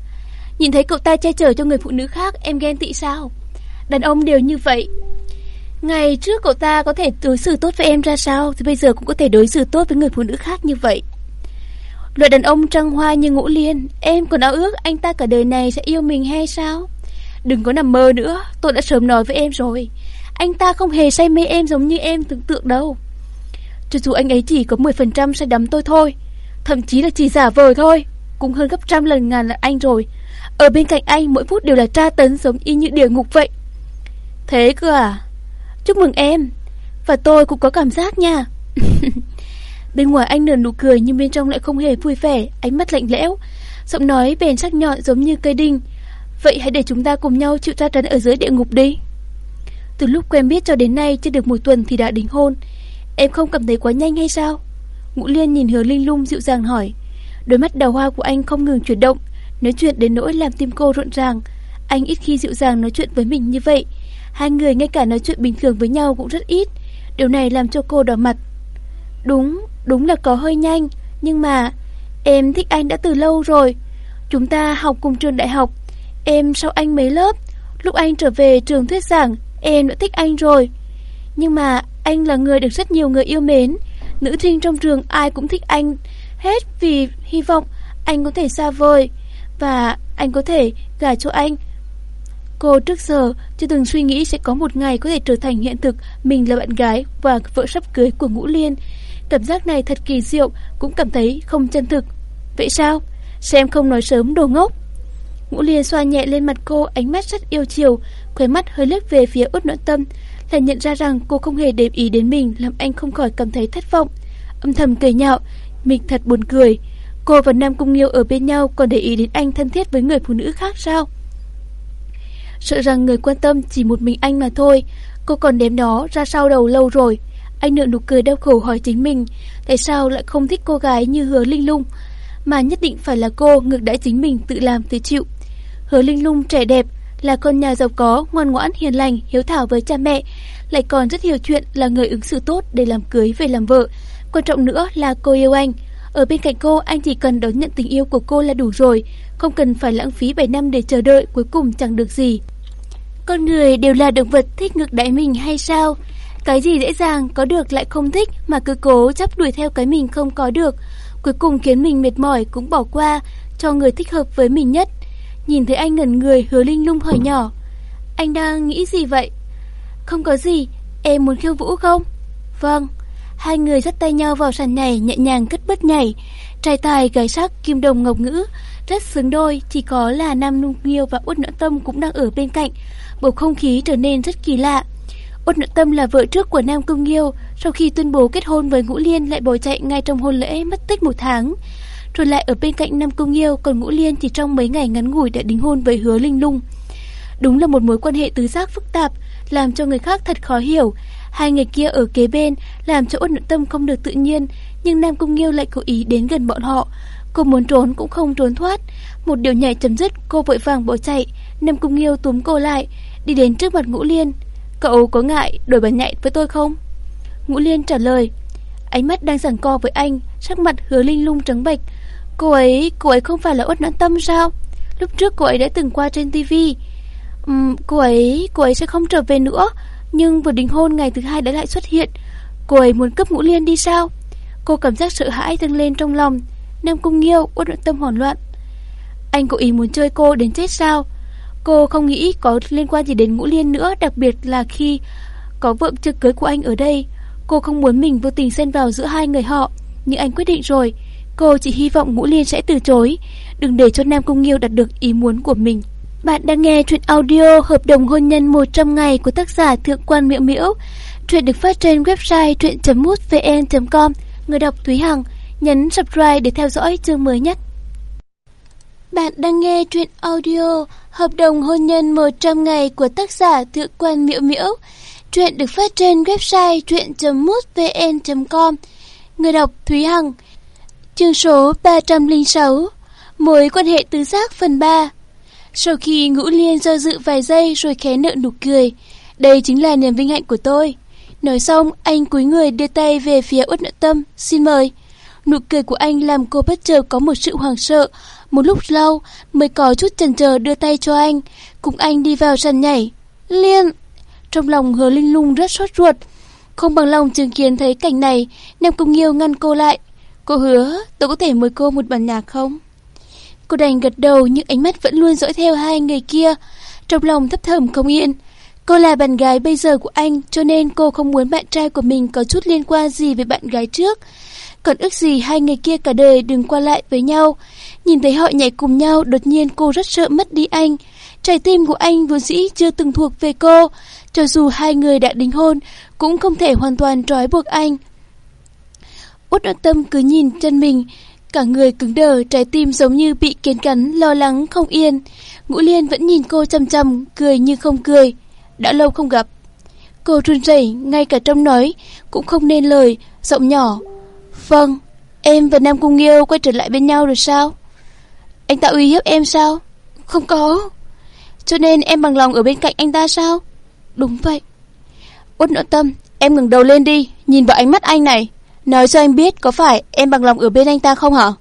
Nhìn thấy cậu ta che chở cho người phụ nữ khác Em ghen tị sao? Đàn ông đều như vậy Ngày trước cậu ta có thể đối xử tốt với em ra sao Thì bây giờ cũng có thể đối xử tốt với người phụ nữ khác như vậy Loại đàn ông trăng hoa như ngũ liên, Em còn ao ước anh ta cả đời này sẽ yêu mình hay sao Đừng có nằm mơ nữa, Tôi đã sớm nói với em rồi Anh ta không hề say mê em giống như em tưởng tượng đâu Cho dù anh ấy chỉ có 10% say đắm tôi thôi, Thậm chí là chỉ giả vờ thôi, cũng hơn gấp trăm lần ngàn lần anh rồi. Ở bên cạnh anh, mỗi phút đều là tra tấn giống y như địa ngục vậy. Thế cơ à? Chúc mừng em. Và tôi cũng có cảm giác nha. Bên ngoài anh nở nụ cười nhưng bên trong lại không hề vui vẻ, ánh mắt lạnh lẽo. Giọng nói bền sắc nhọn giống như cây đinh. Vậy hãy để chúng ta cùng nhau chịu tra tấn ở dưới địa ngục đi. Từ lúc quen biết cho đến nay chưa được một tuần thì đã đính hôn. Em không cảm thấy quá nhanh hay sao? Ngũ Liên nhìn hứa linh lung dịu dàng hỏi. Đôi mắt đào hoa của anh không ngừng chuyển động, nói chuyện đến nỗi làm tim cô rộn ràng. Anh ít khi dịu dàng nói chuyện với mình như vậy. Hai người ngay cả nói chuyện bình thường với nhau cũng rất ít. Điều này làm cho cô đỏ mặt. Đúng, đúng là có hơi nhanh, nhưng mà em thích anh đã từ lâu rồi. Chúng ta học cùng trường đại học, em sau anh mấy lớp. Lúc anh trở về trường thuyết giảng, em đã thích anh rồi. Nhưng mà anh là người được rất nhiều người yêu mến. Nữ sinh trong trường ai cũng thích anh hết vì hy vọng anh có thể xa vời và anh có thể gả cho anh. Cô trước giờ chưa từng suy nghĩ sẽ có một ngày có thể trở thành hiện thực mình là bạn gái và vợ sắp cưới của Ngũ Liên. Cảm giác này thật kỳ diệu, cũng cảm thấy không chân thực. Vậy sao? Xem không nói sớm đồ ngốc. Ngũ Liên xoa nhẹ lên mặt cô, ánh mắt rất yêu chiều, khóe mắt hơi lướt về phía út nội tâm, là nhận ra rằng cô không hề để ý đến mình làm anh không khỏi cảm thấy thất vọng. Âm thầm cười nhạo, mình thật buồn cười. Cô và Nam Cung Nghiêu ở bên nhau còn để ý đến anh thân thiết với người phụ nữ khác sao? Sợ rằng người quan tâm chỉ một mình anh mà thôi, cô còn đếm nó ra sau đầu lâu rồi. Anh nợ nụ cười đau khổ hỏi chính mình, tại sao lại không thích cô gái như Hứa Linh Lung, mà nhất định phải là cô ngược đãi chính mình tự làm tự chịu. Hứa Linh Lung trẻ đẹp, là con nhà giàu có, ngoan ngoãn, hiền lành, hiếu thảo với cha mẹ, lại còn rất hiểu chuyện là người ứng xử tốt để làm cưới về làm vợ. Quan trọng nữa là cô yêu anh. Ở bên cạnh cô, anh chỉ cần đón nhận tình yêu của cô là đủ rồi, không cần phải lãng phí 7 năm để chờ đợi cuối cùng chẳng được gì. Con người đều là động vật thích ngược đại mình hay sao? Cái gì dễ dàng có được lại không thích mà cứ cố chấp đuổi theo cái mình không có được, cuối cùng khiến mình mệt mỏi cũng bỏ qua cho người thích hợp với mình nhất. Nhìn thấy anh ngẩn người hứa linh lung hỏi nhỏ, anh đang nghĩ gì vậy? Không có gì, em muốn khiêu vũ không? Vâng. Hai người dắt tay nhau vào sàn nhảy nhẹ nhàng cất bước nhảy, trai tài gái sắc kim đồng ngọc ngữ, rất xứng đôi, chỉ có là Nam Nung Nghiêu và Uất Nợ Tâm cũng đang ở bên cạnh, bầu không khí trở nên rất kỳ lạ. Uất Nợ Tâm là vợ trước của Nam Cung Nghiêu, sau khi tuyên bố kết hôn với Ngũ Liên lại bỏ chạy ngay trong hôn lễ mất tích một tháng, rồi lại ở bên cạnh Nam Cung Nghiêu, còn Ngũ Liên chỉ trong mấy ngày ngắn ngủi đã đính hôn với Hứa Linh Lung. Đúng là một mối quan hệ tứ giác phức tạp, làm cho người khác thật khó hiểu. Hai người kia ở kế bên làm cho Uất nội Tâm không được tự nhiên, nhưng Nam Cung Nghiêu lại cố ý đến gần bọn họ. Cô muốn trốn cũng không trốn thoát. Một điều nhảy chấm dứt, cô vội vàng bỏ chạy. Nam Cung Nghiêu túm cô lại, đi đến trước mặt Ngũ Liên. Cậu có ngại đổi bàn nhạy với tôi không? Ngũ Liên trả lời. Ánh mắt đang giằng co với anh, sắc mặt hứa linh lung trắng bệch. Cô ấy, cô ấy không phải là uất noãn tâm sao? Lúc trước cô ấy đã từng qua trên tivi. Uhm, cô ấy, cô ấy sẽ không trở về nữa. Nhưng vừa đính hôn ngày thứ hai đã lại xuất hiện. Cô ấy muốn cấp Ngũ Liên đi sao? Cô cảm giác sợ hãi dâng lên trong lòng. Nam Cung Nghiêu, uất noãn tâm hoảng loạn. Anh cố ý muốn chơi cô đến chết sao? Cô không nghĩ có liên quan gì đến Ngũ Liên nữa, đặc biệt là khi có vợ chưa cưới của anh ở đây. Cô không muốn mình vô tình xen vào giữa hai người họ, nhưng anh quyết định rồi. Cô chỉ hy vọng Ngũ Liên sẽ từ chối, đừng để cho Nam Cung Nghiêu đạt được ý muốn của mình. Bạn đang nghe truyện audio hợp đồng hôn nhân 100 ngày của tác giả Thượng quan Miễu Miễu. Truyện được phát trên website truyện.mútvn.com. Người đọc Thúy Hằng, nhấn subscribe để theo dõi chương mới nhất. Bạn đang nghe truyện audio Hợp đồng hôn nhân 100 ngày của tác giả Thượng quan Miễu Miễu. Truyện được phát trên website truyện.mútvn.com. Người đọc Thúy Hằng. Chương số 306. Mối quan hệ tứ giác phần 3. Sau khi Ngũ Liên do dự vài giây rồi khé nợ nụ cười, đây chính là niềm vinh hạnh của tôi. Nói xong, anh cúi người đưa tay về phía Uất Nợ Tâm, xin mời. Nụ cười của anh làm cô bất chợt có một sự hoảng sợ, một lúc lâu mới có chút chần chờ đưa tay cho anh, cùng anh đi vào sàn nhảy. Liên! Trong lòng hứa linh lung rất sốt ruột. Không bằng lòng chứng kiến thấy cảnh này, Nam Cung Nghiêu ngăn cô lại. Cô hứa, tôi có thể mời cô một bản nhạc không? Cô đành gật đầu nhưng ánh mắt vẫn luôn dõi theo hai người kia. Trong lòng thấp thầm không yên. Cô là bạn gái bây giờ của anh cho nên cô không muốn bạn trai của mình có chút liên quan gì với bạn gái trước. Còn ước gì hai người kia cả đời đừng qua lại với nhau. Nhìn thấy họ nhảy cùng nhau, đột nhiên cô rất sợ mất đi anh. Trái tim của anh vốn dĩ chưa từng thuộc về cô. Cho dù hai người đã đính hôn, cũng không thể hoàn toàn trói buộc anh. Út nội tâm cứ nhìn chân mình, cả người cứng đờ, trái tim giống như bị kiến cắn, lo lắng không yên. Ngũ Liên vẫn nhìn cô chăm chăm, cười như không cười. Đã lâu không gặp. Cô run rẩy, ngay cả trong nói cũng không nên lời, giọng nhỏ. Vâng, em và Nam Cung Nghiêu quay trở lại bên nhau rồi sao? Anh ta uy hiếp em sao? Không có. Cho nên em bằng lòng ở bên cạnh anh ta sao? Đúng vậy. Út nỗi tâm, em ngừng đầu lên đi, nhìn vào ánh mắt anh này. Nói cho anh biết có phải em bằng lòng ở bên anh ta không hả?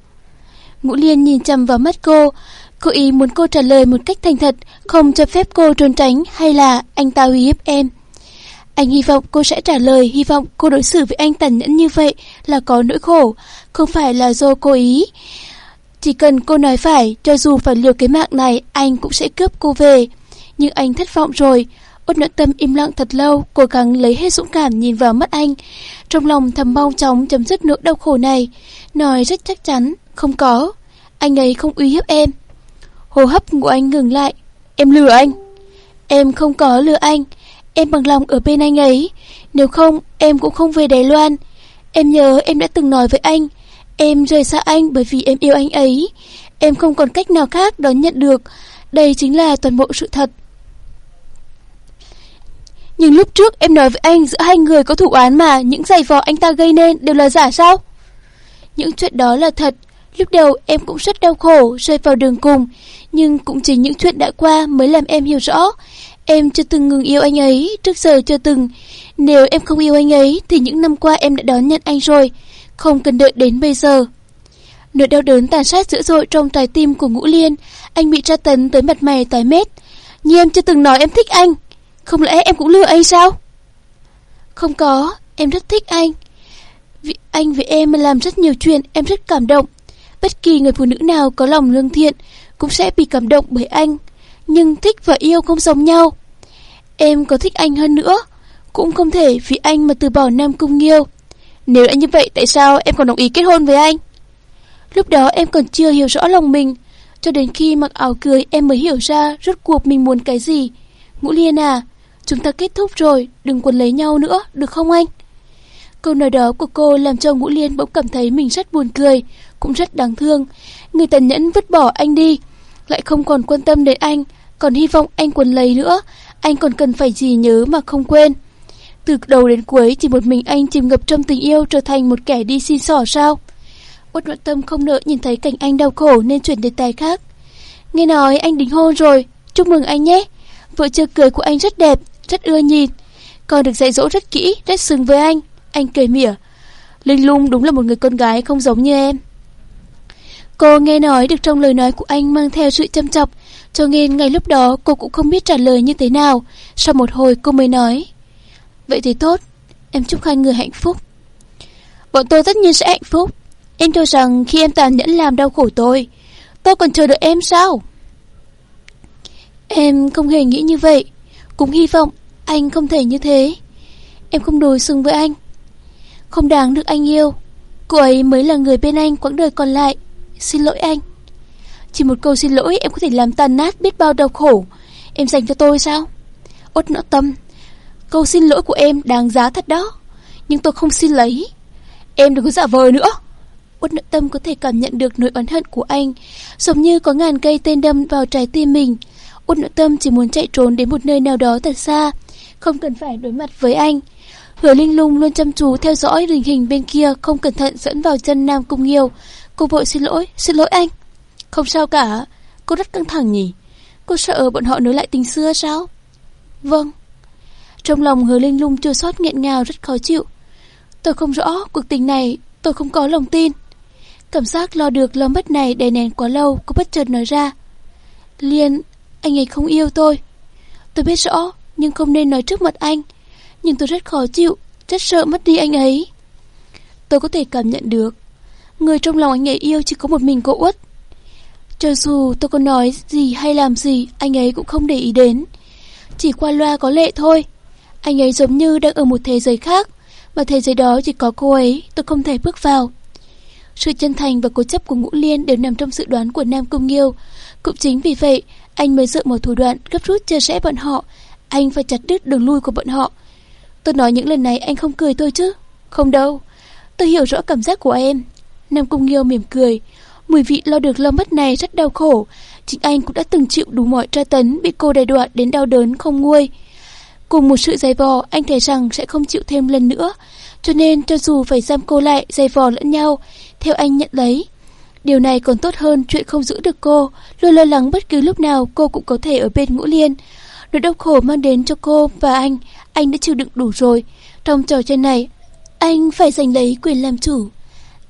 Ngũ Liên nhìn chầm vào mắt cô, cô ý muốn cô trả lời một cách thành thật, không cho phép cô trốn tránh hay là anh ta uy hiếp em. Anh hy vọng cô sẽ trả lời, hy vọng cô đối xử với anh tàn nhẫn như vậy là có nỗi khổ, không phải là do cô ý. Chỉ cần cô nói phải, cho dù phải liều cái mạng này, anh cũng sẽ cướp cô về. Nhưng anh thất vọng rồi. Út nội tâm im lặng thật lâu, cố gắng lấy hết dũng cảm nhìn vào mắt anh. Trong lòng thầm mong chóng chấm dứt nỗi đau khổ này. Nói rất chắc chắn, không có. Anh ấy không uy hiếp em. Hô hấp của anh ngừng lại. Em lừa anh. Em không có lừa anh. Em bằng lòng ở bên anh ấy. Nếu không, em cũng không về Đài Loan. Em nhớ em đã từng nói với anh Em rời xa anh bởi vì em yêu anh ấy. Em không còn cách nào khác đón nhận được. Đây chính là toàn bộ sự thật. Nhưng lúc trước em nói với anh giữa hai người có thủ án mà những giày vò anh ta gây nên đều là giả sao? Những chuyện đó là thật. Lúc đầu em cũng rất đau khổ, rơi vào đường cùng. Nhưng cũng chính những chuyện đã qua mới làm em hiểu rõ. Em chưa từng ngừng yêu anh ấy, trước giờ chưa từng. Nếu em không yêu anh ấy thì những năm qua em đã đón nhận anh rồi không cần đợi đến bây giờ. Nỗi đau đớn tàn sát dữ dội trong trái tim của Ngũ Liên, anh bị tra tấn tới mặt mày tái mét. Như em chưa từng nói em thích anh, không lẽ em cũng lừa anh sao? Không có, em rất thích anh. Vì anh với em làm rất nhiều chuyện, em rất cảm động. Bất kỳ người phụ nữ nào có lòng lương thiện cũng sẽ bị cảm động bởi anh. Nhưng thích và yêu không giống nhau. Em có thích anh hơn nữa, cũng không thể vì anh mà từ bỏ Nam Cung Nghiêu. Nếu đã như vậy tại sao em còn đồng ý kết hôn với anh? Lúc đó em còn chưa hiểu rõ lòng mình Cho đến khi mặc áo cưới em mới hiểu ra Rốt cuộc mình muốn cái gì Ngũ Liên à Chúng ta kết thúc rồi Đừng quấn lấy nhau nữa Được không anh Câu nói đó của cô làm cho Ngũ Liên bỗng cảm thấy mình rất buồn cười Cũng rất đáng thương Người tàn nhẫn vứt bỏ anh đi Lại không còn quan tâm đến anh Còn hy vọng anh quấn lấy nữa Anh còn cần phải gì nhớ mà không quên từ đầu đến cuối chỉ một mình anh chìm ngập trong tình yêu trở thành một kẻ đi xin sỏ sao? Uất nội tâm không nỡ nhìn thấy cảnh anh đau khổ nên chuyển đề tài khác. Nghe nói anh đính hôn rồi, chúc mừng anh nhé. Vợ chưa cười của anh rất đẹp, rất ưa nhìn. Còn được dạy dỗ rất kỹ, rất sừng với anh. Anh cười mỉa. Linh lung đúng là một người con gái không giống như em. Cô nghe nói được trong lời nói của anh mang theo sự chăm chọc, cho nên ngay lúc đó cô cũng không biết trả lời như thế nào. Sau một hồi cô mới nói. Vậy thì tốt, em chúc hai người hạnh phúc. Bọn tôi tất nhiên sẽ hạnh phúc. Em cho rằng khi em tàn nhẫn làm đau khổ tôi, tôi còn chờ đợi em sao? Em không hề nghĩ như vậy, cũng hy vọng anh không thể như thế. Em không đối xứng với anh. Không đáng được anh yêu. Cô ấy mới là người bên anh quãng đời còn lại. Xin lỗi anh. Chỉ một câu xin lỗi em có thể làm tàn nát biết bao đau khổ. Em dành cho tôi sao? Ốt nõ tâm, Câu xin lỗi của em đáng giá thật đó Nhưng tôi không xin lấy Em đừng có giả vờ nữa Út nội tâm có thể cảm nhận được nỗi oán hận của anh Giống như có ngàn cây tên đâm vào trái tim mình Út nội tâm chỉ muốn chạy trốn đến một nơi nào đó thật xa Không cần phải đối mặt với anh Hứa Linh Lung luôn chăm chú theo dõi tình hình bên kia Không cẩn thận dẫn vào chân Nam Cung Nghiêu Cô vội xin lỗi, xin lỗi anh Không sao cả Cô rất căng thẳng nhỉ Cô sợ bọn họ nối lại tình xưa sao Vâng trong lòng hứa linh lung chưa sót nghẹn ngào rất khó chịu. Tôi không rõ cuộc tình này, tôi không có lòng tin. Cảm giác lo được lo mất này đè nén quá lâu, cô bất chợt nói ra. Liên, anh ấy không yêu tôi. Tôi biết rõ, nhưng không nên nói trước mặt anh. Nhưng tôi rất khó chịu, rất sợ mất đi anh ấy. Tôi có thể cảm nhận được. Người trong lòng anh ấy yêu chỉ có một mình cô út. Cho dù tôi có nói gì hay làm gì, anh ấy cũng không để ý đến. Chỉ qua loa có lệ thôi. Anh ấy giống như đang ở một thế giới khác, và thế giới đó chỉ có cô ấy, tôi không thể bước vào. Sự chân thành và cố chấp của Ngũ Liên đều nằm trong dự đoán của Nam Cung Nghiêu. Cũng chính vì vậy, anh mới dựa một thủ đoạn gấp rút chia rẽ bọn họ. Anh phải chặt đứt đường lui của bọn họ. Tôi nói những lần này anh không cười tôi chứ? Không đâu. tôi hiểu rõ cảm giác của em. Nam Cung Nghiêu mỉm cười. Mùi vị lo được lo mất này rất đau khổ. Chính anh cũng đã từng chịu đủ mọi tra tấn bị cô đe đoạn đến đau đớn không nguôi. Cùng một sự dày vò, anh thề rằng sẽ không chịu thêm lần nữa. Cho nên cho dù phải giam cô lại, dày vò lẫn nhau, theo anh nhận lấy. Điều này còn tốt hơn chuyện không giữ được cô, luôn lo lắng bất cứ lúc nào cô cũng có thể ở bên ngũ liên. Nỗi đau khổ mang đến cho cô và anh, anh đã chịu đựng đủ rồi. Trong trò chơi này, anh phải giành lấy quyền làm chủ.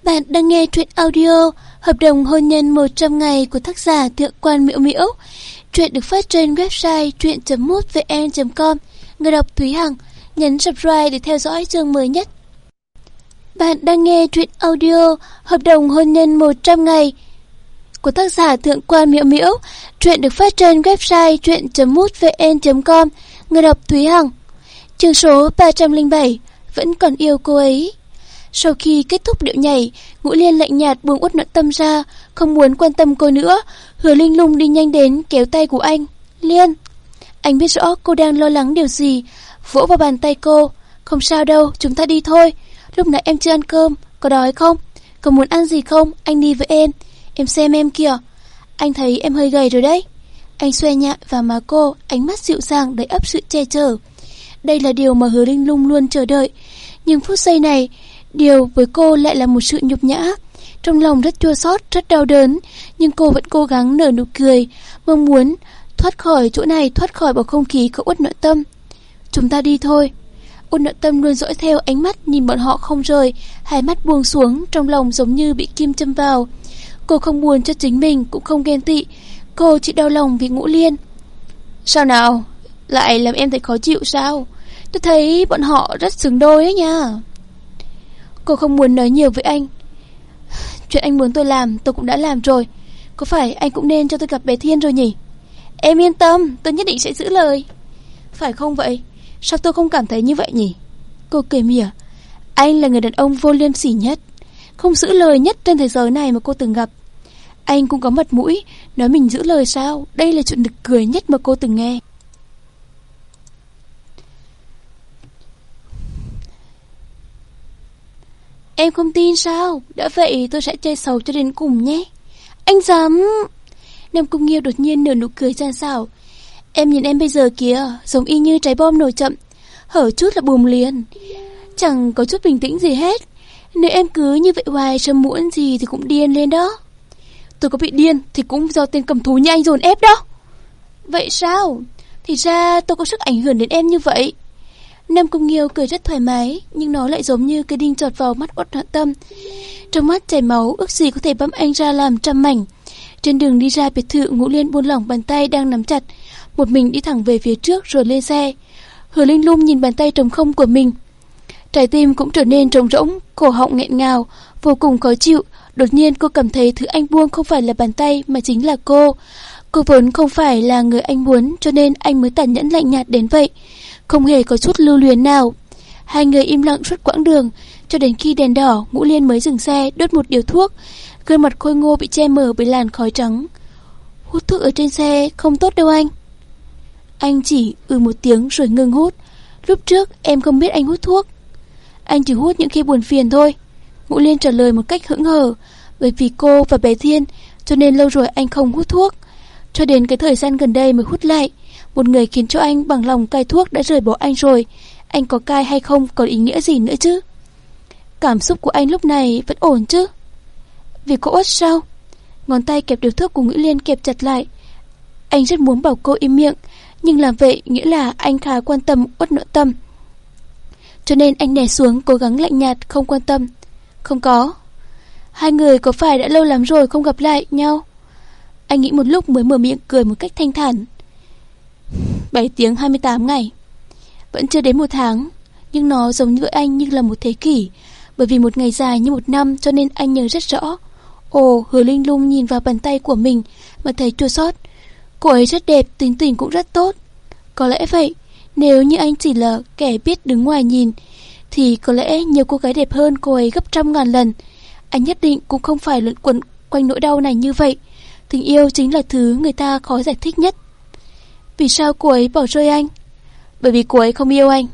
Bạn đang nghe truyện audio Hợp đồng hôn nhân 100 ngày của tác giả Thượng quan Miễu Miễu. Truyện được phát trên website truyện.mútvn.com. Người đọc Thúy Hằng, nhấn subscribe để theo dõi chương mới nhất. Bạn đang nghe truyện audio Hợp đồng hôn nhân 100 ngày của tác giả Thượng quan Miễu Miễu. Truyện được phát trên website truyện.mútvn.com. Người đọc Thúy Hằng. Chương số 307 Vẫn còn yêu cô ấy. Sau khi kết thúc điệu nhảy, Ngũ Liên lạnh nhạt buông út nội tâm ra, không muốn quan tâm cô nữa. Hứa Linh Lung đi nhanh đến kéo tay của anh. Liên! Anh biết rõ cô đang lo lắng điều gì, vỗ vào bàn tay cô. Không sao đâu, chúng ta đi thôi. Lúc nãy em chưa ăn cơm, có đói không? Có muốn ăn gì không? Anh đi với em. Em xem em kìa. Anh thấy em hơi gầy rồi đấy. Anh xoe nhẹ vào má cô, ánh mắt dịu dàng đầy ấp sự che chở. Đây là điều mà hứa Linh Lung luôn chờ đợi. Nhưng phút giây này, điều với cô lại là một sự nhục nhã. Trong lòng rất chua xót, rất đau đớn, nhưng cô vẫn cố gắng nở nụ cười, mong muốn thoát khỏi chỗ này, thoát khỏi bầu không khí có uất nội tâm. Chúng ta đi thôi. Ôn nợ tâm luôn dõi theo ánh mắt nhìn bọn họ không rời, hai mắt buông xuống, trong lòng giống như bị kim châm vào. Cô không buồn cho chính mình, cũng không ghen tị, cô chỉ đau lòng vì ngũ liên. Sao nào? Lại làm em thấy khó chịu sao? Tôi thấy bọn họ rất xứng đôi ấy nha. Cô không muốn nói nhiều với anh. Chuyện anh muốn tôi làm, tôi cũng đã làm rồi. Có phải anh cũng nên cho tôi gặp bé Thiên rồi nhỉ? Em yên tâm, tôi nhất định sẽ giữ lời. Phải không vậy? Sao tôi không cảm thấy như vậy nhỉ? Cô cười mỉa. Anh là người đàn ông vô liêm sỉ nhất, không giữ lời nhất trên thế giới này mà cô từng gặp. Anh cũng có mặt mũi, nói mình giữ lời sao? Đây là chuyện nực cười nhất mà cô từng nghe. Em không tin sao? Đã vậy tôi sẽ chơi xấu cho đến cùng nhé. Anh dám... Nam Cung Nghiêu đột nhiên nở nụ cười gian xảo. Em nhìn em bây giờ kìa, giống y như trái bom nổ chậm, hở chút là bùm liền. Chẳng có chút bình tĩnh gì hết. Nếu em cứ như vậy hoài sớm muộn gì thì cũng điên lên đó. Tôi có bị điên thì cũng do tên cầm thú như anh dồn ép đó. Vậy sao? Thì ra tôi có sức ảnh hưởng đến em như vậy. Nam công Nghiêu cười rất thoải mái, nhưng nó lại giống như cái đinh chọt vào mắt uất hận tâm. Trong mắt chảy máu, ước gì có thể bấm anh ra làm trăm mảnh. Trên đường đi ra biệt thự, Ngũ Liên buông lỏng bàn tay đang nắm chặt, một mình đi thẳng về phía trước rồi lên xe. Hứa Linh Lung nhìn bàn tay trống không của mình. Trái tim cũng trở nên trống rỗng, cổ họng nghẹn ngào, vô cùng khó chịu. Đột nhiên cô cảm thấy thứ anh buông không phải là bàn tay mà chính là cô. Cô vốn không phải là người anh muốn cho nên anh mới tàn nhẫn lạnh nhạt đến vậy. Không hề có chút lưu luyến nào. Hai người im lặng suốt quãng đường, cho đến khi đèn đỏ, Ngũ Liên mới dừng xe, đốt một điều thuốc. Gương mặt khôi ngô bị che mờ bởi làn khói trắng. Hút thuốc ở trên xe không tốt đâu anh. Anh chỉ ừ một tiếng rồi ngưng hút. Lúc trước em không biết anh hút thuốc. Anh chỉ hút những khi buồn phiền thôi. Ngũ Liên trả lời một cách hững hờ. Bởi vì cô và bé Thiên cho nên lâu rồi anh không hút thuốc. Cho đến cái thời gian gần đây mới hút lại. Một người khiến cho anh bằng lòng cai thuốc đã rời bỏ anh rồi. Anh có cai hay không còn ý nghĩa gì nữa chứ? Cảm xúc của anh lúc này vẫn ổn chứ? Vì cô ớt sao? Ngón tay kẹp điều thuốc của Ngũ Liên kẹp chặt lại. Anh rất muốn bảo cô im miệng, nhưng làm vậy nghĩa là anh khá quan tâm uất nội tâm. Cho nên anh đè xuống cố gắng lạnh nhạt không quan tâm. Không có. Hai người có phải đã lâu lắm rồi không gặp lại nhau? Anh nghĩ một lúc mới mở miệng cười một cách thanh thản. 7 tiếng 28 ngày. Vẫn chưa đến một tháng, nhưng nó giống như anh như là một thế kỷ. Bởi vì một ngày dài như một năm cho nên anh nhớ rất rõ. Ồ, hứa linh lung nhìn vào bàn tay của mình mà thấy chua xót. Cô ấy rất đẹp, tính tình cũng rất tốt. Có lẽ vậy, nếu như anh chỉ là kẻ biết đứng ngoài nhìn, thì có lẽ nhiều cô gái đẹp hơn cô ấy gấp trăm ngàn lần. Anh nhất định cũng không phải luận quẩn quanh nỗi đau này như vậy. Tình yêu chính là thứ người ta khó giải thích nhất. Vì sao cô ấy bỏ rơi anh? Bởi vì cô ấy không yêu anh.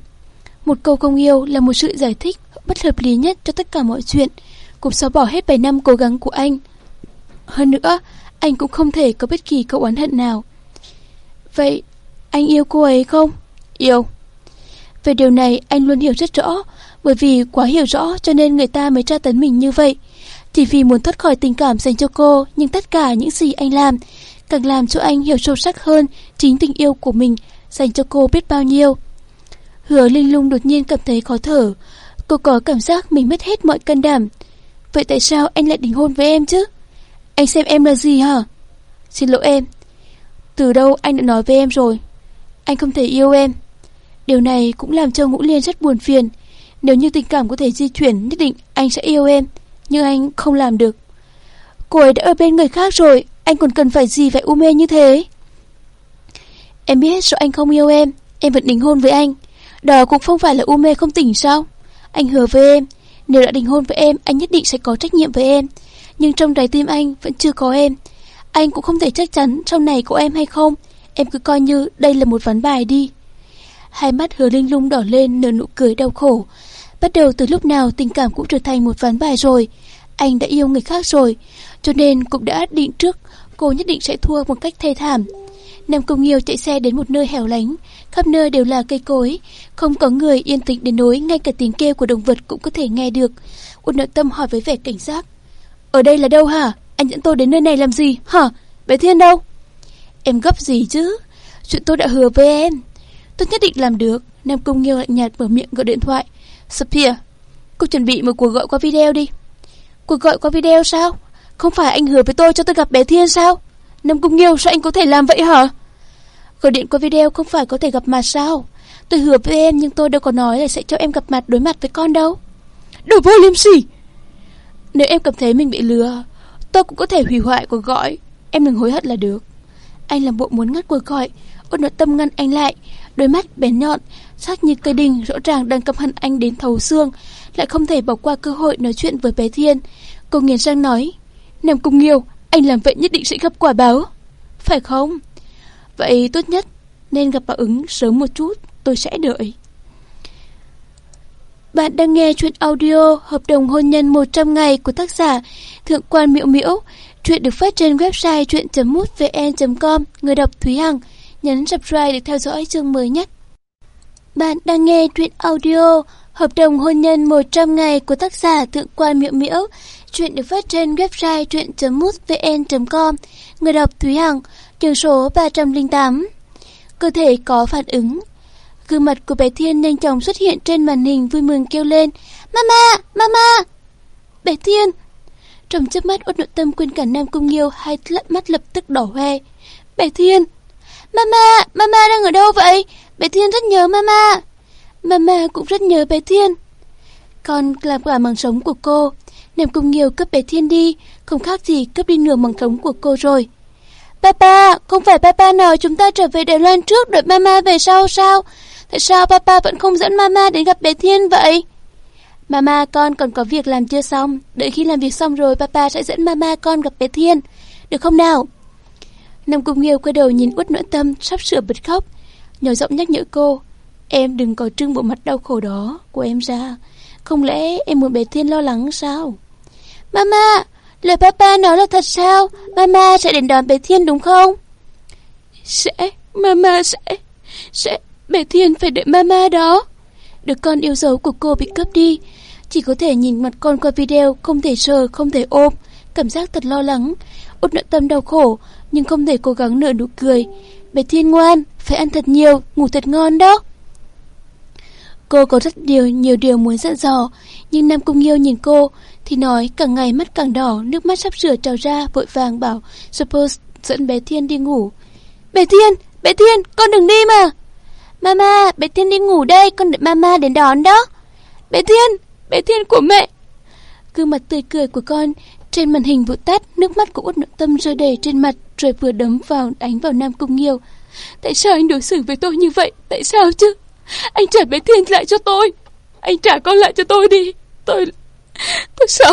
Một câu không yêu là một sự giải thích bất hợp lý nhất cho tất cả mọi chuyện, cũng xóa bỏ hết 7 năm cố gắng của anh. Hơn nữa, anh cũng không thể có bất kỳ câu oán hận nào. Vậy, anh yêu cô ấy không? Yêu. Về điều này anh luôn hiểu rất rõ, bởi vì quá hiểu rõ cho nên người ta mới tra tấn mình như vậy. Chỉ vì muốn thoát khỏi tình cảm dành cho cô, nhưng tất cả những gì anh làm càng làm cho anh hiểu sâu sắc hơn chính tình yêu của mình dành cho cô biết bao nhiêu. Hứa Linh Lung đột nhiên cảm thấy khó thở. Cô có cảm giác mình mất hết mọi can đảm. Vậy tại sao anh lại đính hôn với em chứ? Anh xem em là gì hả? Xin lỗi em. Từ đâu anh đã nói với em rồi? Anh không thể yêu em. Điều này cũng làm cho Ngũ Liên rất buồn phiền. Nếu như tình cảm có thể di chuyển, nhất định anh sẽ yêu em. Nhưng anh không làm được. Cô ấy đã ở bên người khác rồi, anh còn cần phải gì phải u mê như thế? Em biết rõ anh không yêu em, em vẫn đính hôn với anh. Đó cũng không phải là u mê không tỉnh sao? Anh hứa với em, nếu đã đính hôn với em, anh nhất định sẽ có trách nhiệm với em. Nhưng trong trái tim anh vẫn chưa có em. Anh cũng không thể chắc chắn trong này có em hay không. Em cứ coi như đây là một ván bài đi. Hai mắt hứa linh lung đỏ lên nở nụ cười đau khổ. Bắt đầu từ lúc nào tình cảm cũng trở thành một ván bài rồi. Anh đã yêu người khác rồi, cho nên cũng đã định trước cô nhất định sẽ thua một cách thê thảm. Nam Công Nghiêu chạy xe đến một nơi hẻo lánh, khắp nơi đều là cây cối, không có người yên tĩnh đến nỗi ngay cả tiếng kêu của động vật cũng có thể nghe được. Uất nội tâm hỏi với vẻ cảnh giác. Ở đây là đâu hả? Anh dẫn tôi đến nơi này làm gì? Hả? Bé Thiên đâu? Em gấp gì chứ? Chuyện tôi đã hứa với em. Tôi nhất định làm được. Nam Công Nghiêu lạnh nhạt mở miệng gọi điện thoại. Sapphire, cô chuẩn bị một cuộc gọi qua video đi. Cuộc gọi qua video sao? Không phải anh hứa với tôi cho tôi gặp bé Thiên sao? Nam Cung Nghiêu sao anh có thể làm vậy hả? Gọi điện qua video không phải có thể gặp mặt sao? Tôi hứa với em nhưng tôi đâu có nói là sẽ cho em gặp mặt đối mặt với con đâu. Đồ vô liêm sỉ! Nếu em cảm thấy mình bị lừa, tôi cũng có thể hủy hoại cuộc gọi. Em đừng hối hận là được. Anh làm bộ muốn ngắt cuộc gọi, ôn nội tâm ngăn anh lại, đôi mắt bén nhọn, sắc như cây đinh rõ ràng đang căm hận anh đến thấu xương, lại không thể bỏ qua cơ hội nói chuyện với bé Thiên. Cô nghiền răng nói, Nam Cung Nghiêu, anh làm vậy nhất định sẽ gặp quả báo. Phải không? Vậy tốt nhất nên gặp bà ứng sớm một chút, tôi sẽ đợi. Bạn đang nghe chuyện audio Hợp đồng hôn nhân 100 ngày của tác giả Thượng quan Miễu Miễu. Chuyện được phát trên website chuyện.mútvn.com. Người đọc Thúy Hằng. Nhấn subscribe để theo dõi chương mới nhất. Bạn đang nghe chuyện audio Hợp đồng hôn nhân 100 ngày của tác giả Thượng quan Miễu Miễu. Chuyện được phát trên website truyện.mútvn.com Người đọc Thúy Hằng Chương số 308 Cơ thể có phản ứng Gương mặt của bé Thiên nhanh chóng xuất hiện trên màn hình vui mừng kêu lên Mama! Mama! Bé Thiên! Trong chớp mắt út nội tâm quên cả Nam Cung Nghiêu hai mắt lập tức đỏ hoe Bé Thiên! Mama! Mama đang ở đâu vậy? Bé Thiên rất nhớ Mama! Mama cũng rất nhớ bé Thiên Con làm cả màng sống của cô nam cung Nghiêu cấp bé Thiên đi, không khác gì cấp đi nửa màng sống của cô rồi. Papa, không phải papa nói chúng ta trở về Đài Loan trước đợi mama về sau sao? Tại sao papa vẫn không dẫn mama đến gặp bé Thiên vậy? Mama con còn có việc làm chưa xong, đợi khi làm việc xong rồi papa sẽ dẫn mama con gặp bé Thiên, được không nào? Nam Cung Nghiêu quay đầu nhìn út nỗi tâm sắp sửa bật khóc, nhỏ giọng nhắc nhở cô, em đừng có trưng bộ mặt đau khổ đó của em ra, không lẽ em muốn bé Thiên lo lắng sao? Mama, lời papa nói là thật sao? Mama sẽ đến đón bé Thiên đúng không? Sẽ, mama sẽ, sẽ, bé Thiên phải đợi mama đó. Đứa con yêu dấu của cô bị cướp đi. Chỉ có thể nhìn mặt con qua video, không thể sờ, không thể ôm. Cảm giác thật lo lắng. Út nội tâm đau khổ, nhưng không thể cố gắng nở nụ cười. Bé Thiên ngoan, phải ăn thật nhiều, ngủ thật ngon đó. Cô có rất nhiều nhiều điều muốn dặn dò, nhưng Nam Cung Nghiêu nhìn cô thì nói càng ngày mắt càng đỏ, nước mắt sắp sửa trào ra, vội vàng bảo Suppose dẫn bé Thiên đi ngủ. Bé Thiên, bé Thiên, con đừng đi mà. Mama, bé Thiên đi ngủ đây, con đợi mama đến đón đó. Bé Thiên, bé Thiên của mẹ. Gương mặt tươi cười của con trên màn hình vụt tắt, nước mắt của út nội tâm rơi đầy trên mặt rồi vừa đấm vào đánh vào Nam Cung Nghiêu. Tại sao anh đối xử với tôi như vậy? Tại sao chứ? Anh trả bé Thiên lại cho tôi. Anh trả con lại cho tôi đi. Tôi Tôi sợ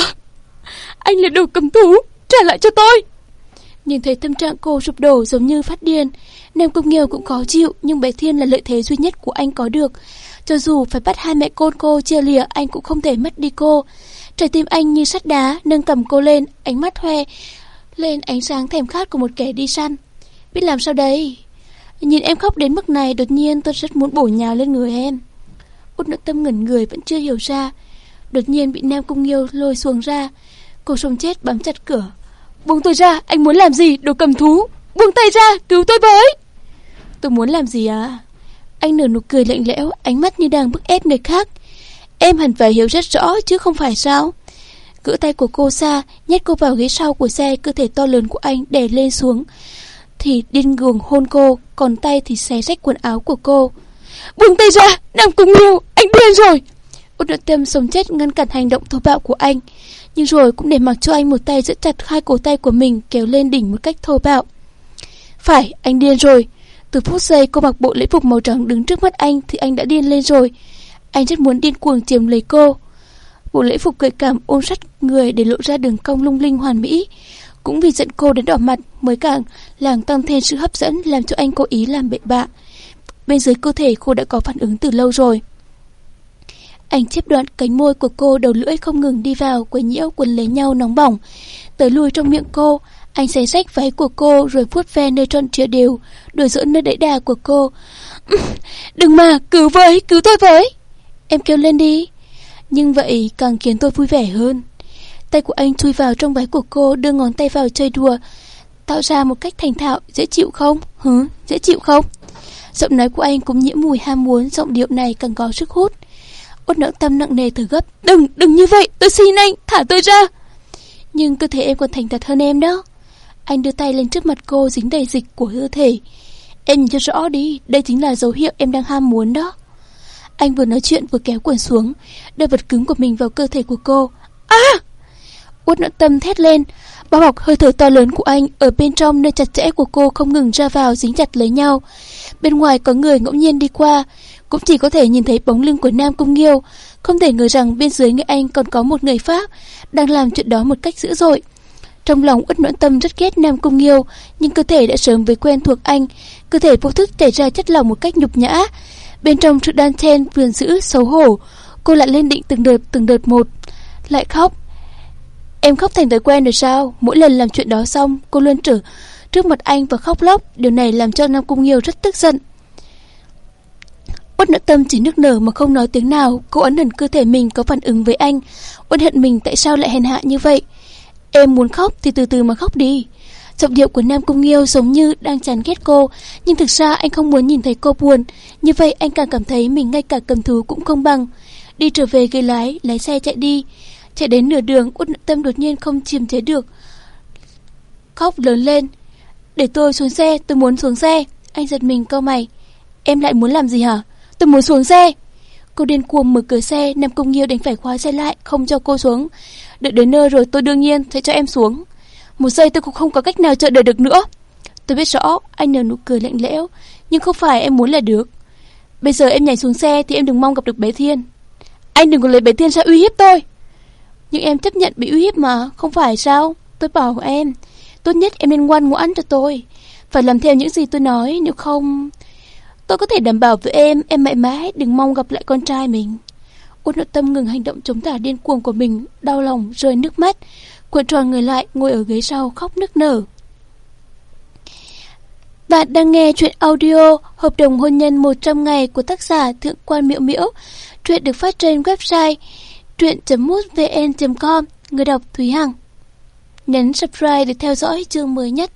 Anh là đồ cầm thú Trả lại cho tôi Nhìn thấy tâm trạng cô sụp đổ giống như phát điên Nam Công Nghiêu cũng khó chịu Nhưng bé Thiên là lợi thế duy nhất của anh có được Cho dù phải bắt hai mẹ con cô chia lìa anh cũng không thể mất đi cô. Trái tim anh như sắt đá, nâng cầm cô lên, ánh mắt hoe lên ánh sáng thèm khát của một kẻ đi săn. Biết làm sao đây? Nhìn em khóc đến mức này đột nhiên tôi rất muốn bổ nhào lên người em. Út nội tâm ngẩn người vẫn chưa hiểu ra. Đột nhiên bị Nam Cung Nghiêu lôi xuống ra. Cô sống chết bám chặt cửa. Buông tôi ra, anh muốn làm gì, đồ cầm thú. Buông tay ra, cứu tôi với. Tôi muốn làm gì à? Anh nở nụ cười lạnh lẽo, ánh mắt như đang bức ép người khác. Em hẳn phải hiểu rất rõ chứ không phải sao? Gỡ tay của cô ra, nhét cô vào ghế sau của xe, cơ thể to lớn của anh đè lên xuống. Thì điên cuồng hôn cô, còn tay thì xé rách quần áo của cô. Buông tay ra, Nam Cung Nghiêu, anh điên rồi. Út nội tâm sống chết ngăn cản hành động thô bạo của anh. Nhưng rồi cũng để mặc cho anh một tay giữ chặt hai cổ tay của mình kéo lên đỉnh một cách thô bạo. Phải, anh điên rồi. Từ phút giây cô mặc bộ lễ phục màu trắng đứng trước mắt anh thì anh đã điên lên rồi. Anh rất muốn điên cuồng chiếm lấy cô. Bộ lễ phục gợi cảm ôm sát người để lộ ra đường cong lung linh hoàn mỹ. Cũng vì giận cô đến đỏ mặt mới càng làng tăng thêm sự hấp dẫn làm cho anh cố ý làm bậy bạ. Bên dưới cơ thể cô đã có phản ứng từ lâu rồi. Anh chép đoạn cánh môi của cô đầu lưỡi không ngừng đi vào quấy nhiễu quần lấy nhau nóng bỏng. Tới lùi trong miệng cô, anh xé rách váy của cô rồi vuốt ve nơi tròn trịa đều, đùa giỡn nơi đẩy đà của cô. Đừng mà, cứu với, cứu tôi với. Em kêu lên đi. Nhưng vậy càng khiến tôi vui vẻ hơn. Tay của anh chui vào trong váy của cô, đưa ngón tay vào chơi đùa, tạo ra một cách thành thạo, dễ chịu không? Hứ, dễ chịu không? Giọng nói của anh cũng nhiễm mùi ham muốn, giọng điệu này càng có sức hút. Út nỡ tâm nặng nề thở gấp. Đừng, đừng như vậy, tôi xin anh, thả tôi ra. Nhưng cơ thể em còn thành thật hơn em đó. Anh đưa tay lên trước mặt cô dính đầy dịch của cơ thể. Em nhìn cho rõ đi, đây chính là dấu hiệu em đang ham muốn đó. Anh vừa nói chuyện vừa kéo quần xuống, đưa vật cứng của mình vào cơ thể của cô. À! Út nỗi tâm thét lên, bao bọc hơi thở to lớn của anh ở bên trong nơi chặt chẽ của cô không ngừng ra vào dính chặt lấy nhau. Bên ngoài có người ngẫu nhiên đi qua, cũng chỉ có thể nhìn thấy bóng lưng của Nam Cung Nghiêu, không thể ngờ rằng bên dưới người anh còn có một người Pháp đang làm chuyện đó một cách dữ dội. Trong lòng út noãn tâm rất ghét Nam Cung Nghiêu, nhưng cơ thể đã sớm với quen thuộc anh, cơ thể vô thức chảy ra chất lỏng một cách nhục nhã. Bên trong sự đan chen vườn giữ xấu hổ, cô lại lên định từng đợt từng đợt một, lại khóc. Em khóc thành thói quen rồi sao? Mỗi lần làm chuyện đó xong, cô luôn trở trước mặt anh và khóc lóc, điều này làm cho Nam Cung Nghiêu rất tức giận. Uất nỗi tâm chỉ nước nở mà không nói tiếng nào, cô ấn hận cơ thể mình có phản ứng với anh. Uất hận mình tại sao lại hèn hạ như vậy? Em muốn khóc thì từ từ mà khóc đi. Giọng điệu của Nam Cung Nghiêu giống như đang chán ghét cô, nhưng thực ra anh không muốn nhìn thấy cô buồn. Như vậy anh càng cảm thấy mình ngay cả cầm thú cũng không bằng. Đi trở về ghế lái, lái xe chạy đi. Chạy đến nửa đường, Út Tâm đột nhiên không chiềm chế được. Khóc lớn lên. Để tôi xuống xe, tôi muốn xuống xe. Anh giật mình câu mày. Em lại muốn làm gì hả? Tôi muốn xuống xe. Cô điên cuồng mở cửa xe, Nam Công Nghiêu đánh phải khóa xe lại, không cho cô xuống. Đợi đến nơi rồi tôi đương nhiên sẽ cho em xuống. Một giây tôi cũng không có cách nào chờ đợi được nữa. Tôi biết rõ, anh nở nụ cười lạnh lẽo, nhưng không phải em muốn là được. Bây giờ em nhảy xuống xe thì em đừng mong gặp được bé Thiên. Anh đừng có lấy bé Thiên ra uy hiếp tôi. Nhưng em chấp nhận bị uy hiếp mà, không phải sao? Tôi bảo em, tốt nhất em nên ngoan ngoãn cho tôi. Phải làm theo những gì tôi nói, nếu không... Tôi có thể đảm bảo với em, em mãi mãi đừng mong gặp lại con trai mình. Út nội tâm ngừng hành động chống trả điên cuồng của mình, đau lòng, rơi nước mắt. Cuộn tròn người lại, ngồi ở ghế sau, khóc nức nở. Bạn đang nghe chuyện audio Hợp đồng hôn nhân 100 ngày của tác giả Thượng quan Miễu Miễu. Chuyện được phát trên website truyện.mútvn.com Người đọc Thúy Hằng Nhấn subscribe để theo dõi chương mới nhất.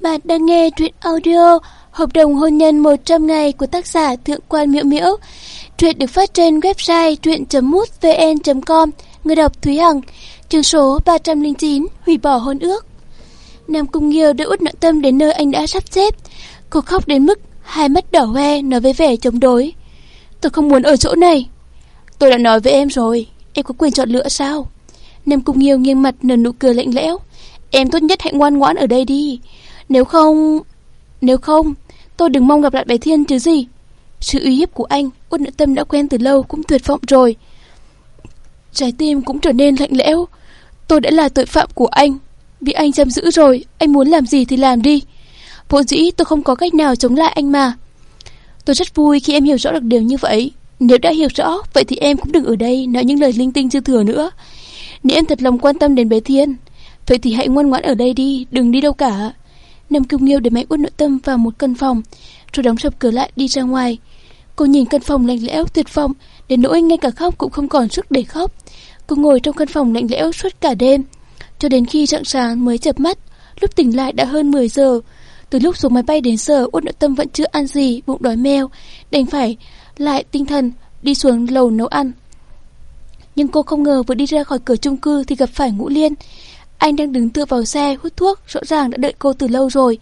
Bạn đang nghe truyện audio Hợp đồng hôn nhân 100 ngày của tác giả Thượng quan Miễu Miễu. Truyện được phát trên website truyện.mútvn.com Người đọc Thúy Hằng. Chương số 309 Hủy bỏ hôn ước. Nam Cung Nghiêu đã út nội tâm đến nơi anh đã sắp xếp. Cô khóc đến mức Hai mắt đỏ hoe, nói với vẻ chống đối. Tôi không muốn ở chỗ này. Tôi đã nói với em rồi, Em có quyền chọn lựa sao? Nam Cung Nghiêu nghiêng mặt nở nụ cười lạnh lẽo. Em tốt nhất hãy ngoan ngoãn ở đây đi. Nếu không Nếu không Tôi đừng mong gặp lại bé Thiên chứ gì Sự uy hiếp của anh Út Nữ tâm đã quen từ lâu cũng tuyệt vọng rồi Trái tim cũng trở nên lạnh lẽo Tôi đã là tội phạm của anh Bị anh giam giữ rồi Anh muốn làm gì thì làm đi bộ dĩ tôi không có cách nào chống lại anh mà Tôi rất vui khi em hiểu rõ được điều như vậy. Nếu đã hiểu rõ, vậy thì em cũng đừng ở đây nói những lời linh tinh dư thừa nữa. Nếu em thật lòng quan tâm đến bé Thiên, vậy thì hãy ngoan ngoãn ở đây đi, đừng đi đâu cả. Nam Kiều Nghiêu để máy út nội tâm vào một căn phòng, rồi đóng sập cửa lại đi ra ngoài. Cô nhìn căn phòng lạnh lẽo tuyệt vọng, đến nỗi ngay cả khóc cũng không còn sức để khóc. Cô ngồi trong căn phòng lạnh lẽo suốt cả đêm, cho đến khi rạng sáng mới chập mắt. Lúc tỉnh lại đã hơn 10 giờ. Từ lúc xuống máy bay đến giờ, Út Nội Tâm vẫn chưa ăn gì, bụng đói meo, đành phải lại tinh thần đi xuống lầu nấu ăn. Nhưng cô không ngờ vừa đi ra khỏi cửa chung cư thì gặp phải Ngũ Liên. Anh đang đứng tựa vào xe hút thuốc, rõ ràng đã đợi cô từ lâu rồi.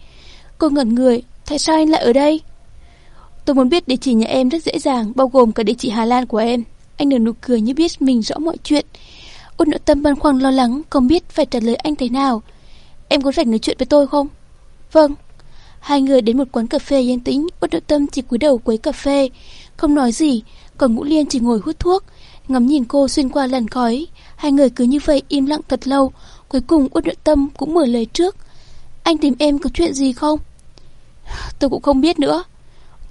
Cô ngẩn người, tại sao anh lại ở đây? Tôi muốn biết địa chỉ nhà em rất dễ dàng, bao gồm cả địa chỉ Hà Lan của em. Anh nở nụ cười như biết mình rõ mọi chuyện. Út nội tâm băn khoăn lo lắng, không biết phải trả lời anh thế nào. Em có rảnh nói chuyện với tôi không? Vâng. Hai người đến một quán cà phê yên tĩnh, Út nội tâm chỉ cúi đầu quấy cà phê, không nói gì, còn Ngũ Liên chỉ ngồi hút thuốc, ngắm nhìn cô xuyên qua làn khói. Hai người cứ như vậy im lặng thật lâu, cuối cùng uất nội tâm cũng mở lời trước. Anh tìm em có chuyện gì không? Tôi cũng không biết nữa.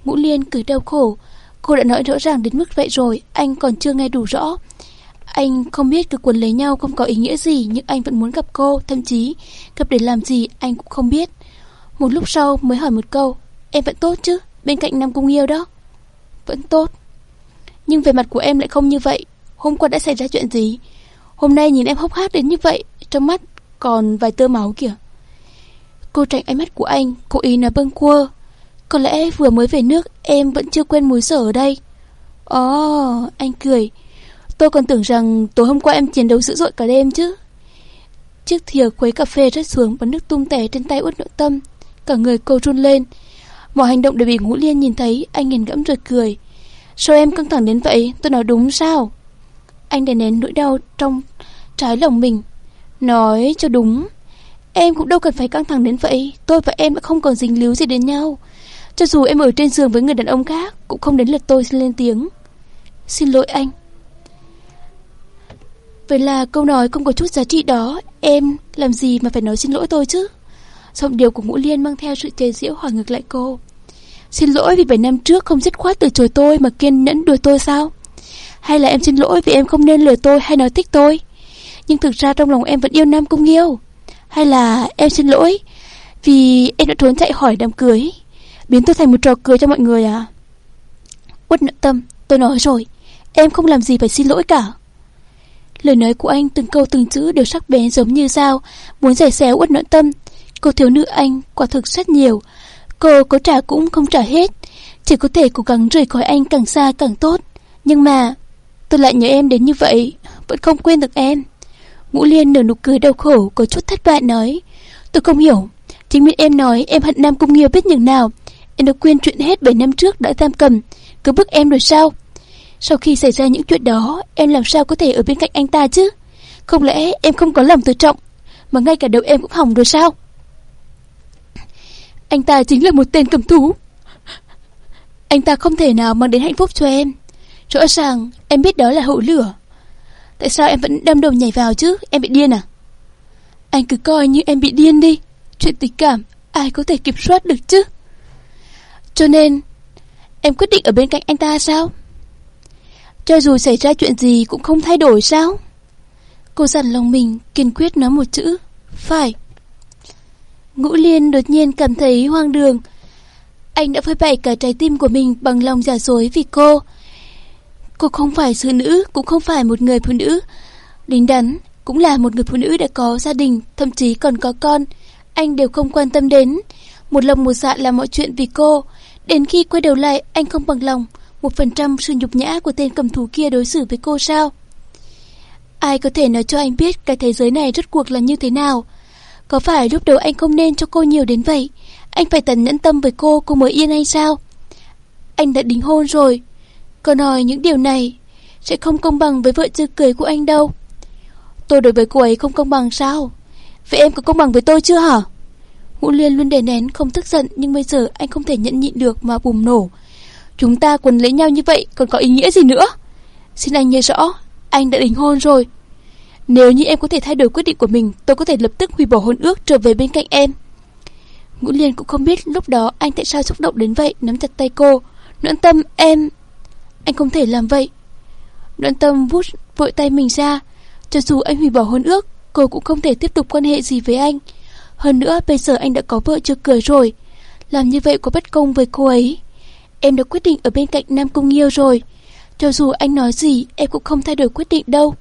Ngũ Liên cười đau khổ, cô đã nói rõ ràng đến mức vậy rồi, anh còn chưa nghe đủ rõ. Anh không biết cái quần lấy nhau không có ý nghĩa gì nhưng anh vẫn muốn gặp cô, thậm chí gặp để làm gì anh cũng không biết. Một lúc sau mới hỏi một câu, em vẫn tốt chứ, bên cạnh Nam Cung Yêu đó. Vẫn tốt. Nhưng về mặt của em lại không như vậy. Hôm qua đã xảy ra chuyện gì? Hôm nay nhìn em hốc hác đến như vậy, trong mắt còn vài tơ máu kìa. Cô tránh ánh mắt của anh, cố ý nói bâng quơ. Có lẽ vừa mới về nước em vẫn chưa quên mùi sở ở đây. Ồ, oh, anh cười. Tôi còn tưởng rằng tối hôm qua em chiến đấu dữ dội cả đêm chứ. Chiếc thìa khuấy cà phê rớt xuống và nước tung tẻ trên tay út nội tâm. Cả người cô run lên. Mọi hành động đều bị Ngũ Liên nhìn thấy, anh nghiền ngẫm rồi cười. Sao em căng thẳng đến vậy? Tôi nói đúng sao? Anh đè nén nỗi đau trong trái lòng mình. Nói cho đúng. Em cũng đâu cần phải căng thẳng đến vậy. Tôi và em đã không còn dính líu gì đến nhau. Cho dù em ở trên giường với người đàn ông khác, cũng không đến lượt tôi xin lên tiếng. Xin lỗi anh. Vậy là câu nói không có chút giá trị đó Em làm gì mà phải nói xin lỗi tôi chứ Giọng điều của Ngũ Liên mang theo sự chế giễu hỏi ngược lại cô Xin lỗi vì 7 năm trước không dứt khoát từ chối tôi mà kiên nhẫn đuổi tôi sao hay là em xin lỗi vì em không nên lừa tôi hay nói thích tôi Nhưng thực ra trong lòng em vẫn yêu Nam Cung yêu Hay là em xin lỗi Vì em đã trốn chạy khỏi đám cưới Biến tôi thành một trò cười cho mọi người à Uất nợ tâm Tôi nói rồi Em không làm gì phải xin lỗi cả Lời nói của anh từng câu từng chữ đều sắc bén giống như dao, muốn giải xéo uất nội tâm. Cô thiếu nữ anh quả thực rất nhiều. Cô có trả cũng không trả hết. Chỉ có thể cố gắng rời khỏi anh càng xa càng tốt. Nhưng mà, tôi lại nhớ em đến như vậy, vẫn không quên được em. Ngũ Liên nở nụ cười đau khổ, có chút thất bại nói. Tôi không hiểu, chính miệng em nói em hận Nam Cung Nghiêu biết nhường nào. Em đã quên chuyện hết 7 năm trước đã giam cầm, cứ bức em rồi sao? Sau khi xảy ra những chuyện đó, em làm sao có thể ở bên cạnh anh ta chứ? Không lẽ em không có lòng tự trọng, mà ngay cả đầu em cũng hỏng rồi sao? Anh ta chính là một tên cầm thú. Anh ta không thể nào mang đến hạnh phúc cho em. Rõ ràng em biết đó là hậu lửa. Tại sao em vẫn đâm đầu nhảy vào chứ? Em bị điên à? Anh cứ coi như em bị điên đi. Chuyện tình cảm ai có thể kiểm soát được chứ? Cho nên em quyết định ở bên cạnh anh ta sao? Cho dù xảy ra chuyện gì cũng không thay đổi sao? Cô dặn lòng mình kiên quyết nói một chữ, phải. Ngũ Liên đột nhiên cảm thấy hoang đường. Anh đã phơi bày cả trái tim của mình bằng lòng giả dối vì cô. Cô cô không phải sư nữ, cũng không phải một người phụ nữ. Đính đắn, cũng là một người phụ nữ đã có gia đình, thậm chí còn có con. Anh đều không quan tâm đến. Một lòng một dạ làm mọi chuyện vì cô. Đến khi quay đầu lại, anh không bằng lòng một phần trăm sự nhục nhã của tên cầm thú kia đối xử với cô sao? Ai có thể nói cho anh biết cái thế giới này rốt cuộc là như thế nào? Có phải lúc đầu anh không nên cho cô nhiều đến vậy? Anh phải tận nhẫn tâm với cô, cô mới yên hay sao? Anh đã đính hôn rồi. Cô nói những điều này sẽ không công bằng với vợ chưa cưới của anh đâu. Tôi đối với cô ấy không công bằng sao? Vậy em có công bằng với tôi chưa hả? Ngũ Liên luôn đè nén, không tức giận, nhưng bây giờ anh không thể nhẫn nhịn được mà bùng nổ. Chúng ta quần lấy nhau như vậy còn có ý nghĩa gì nữa Xin anh nhớ rõ, Anh đã đính hôn rồi Nếu như em có thể thay đổi quyết định của mình, Tôi có thể lập tức hủy bỏ hôn ước trở về bên cạnh em Ngũ Liên cũng không biết lúc đó anh tại sao xúc động đến vậy, Nắm chặt tay cô Noãn tâm, em anh không thể làm vậy. Đoạn tâm vút vội tay mình ra. Cho dù anh hủy bỏ hôn ước, Cô cũng không thể tiếp tục quan hệ gì với anh. Hơn nữa, bây giờ anh đã có vợ chưa cười rồi. Làm như vậy có bất công với cô ấy. Em đã quyết định ở bên cạnh Nam Cung Nghiêu rồi. Cho dù anh nói gì, Em cũng không thay đổi quyết định đâu.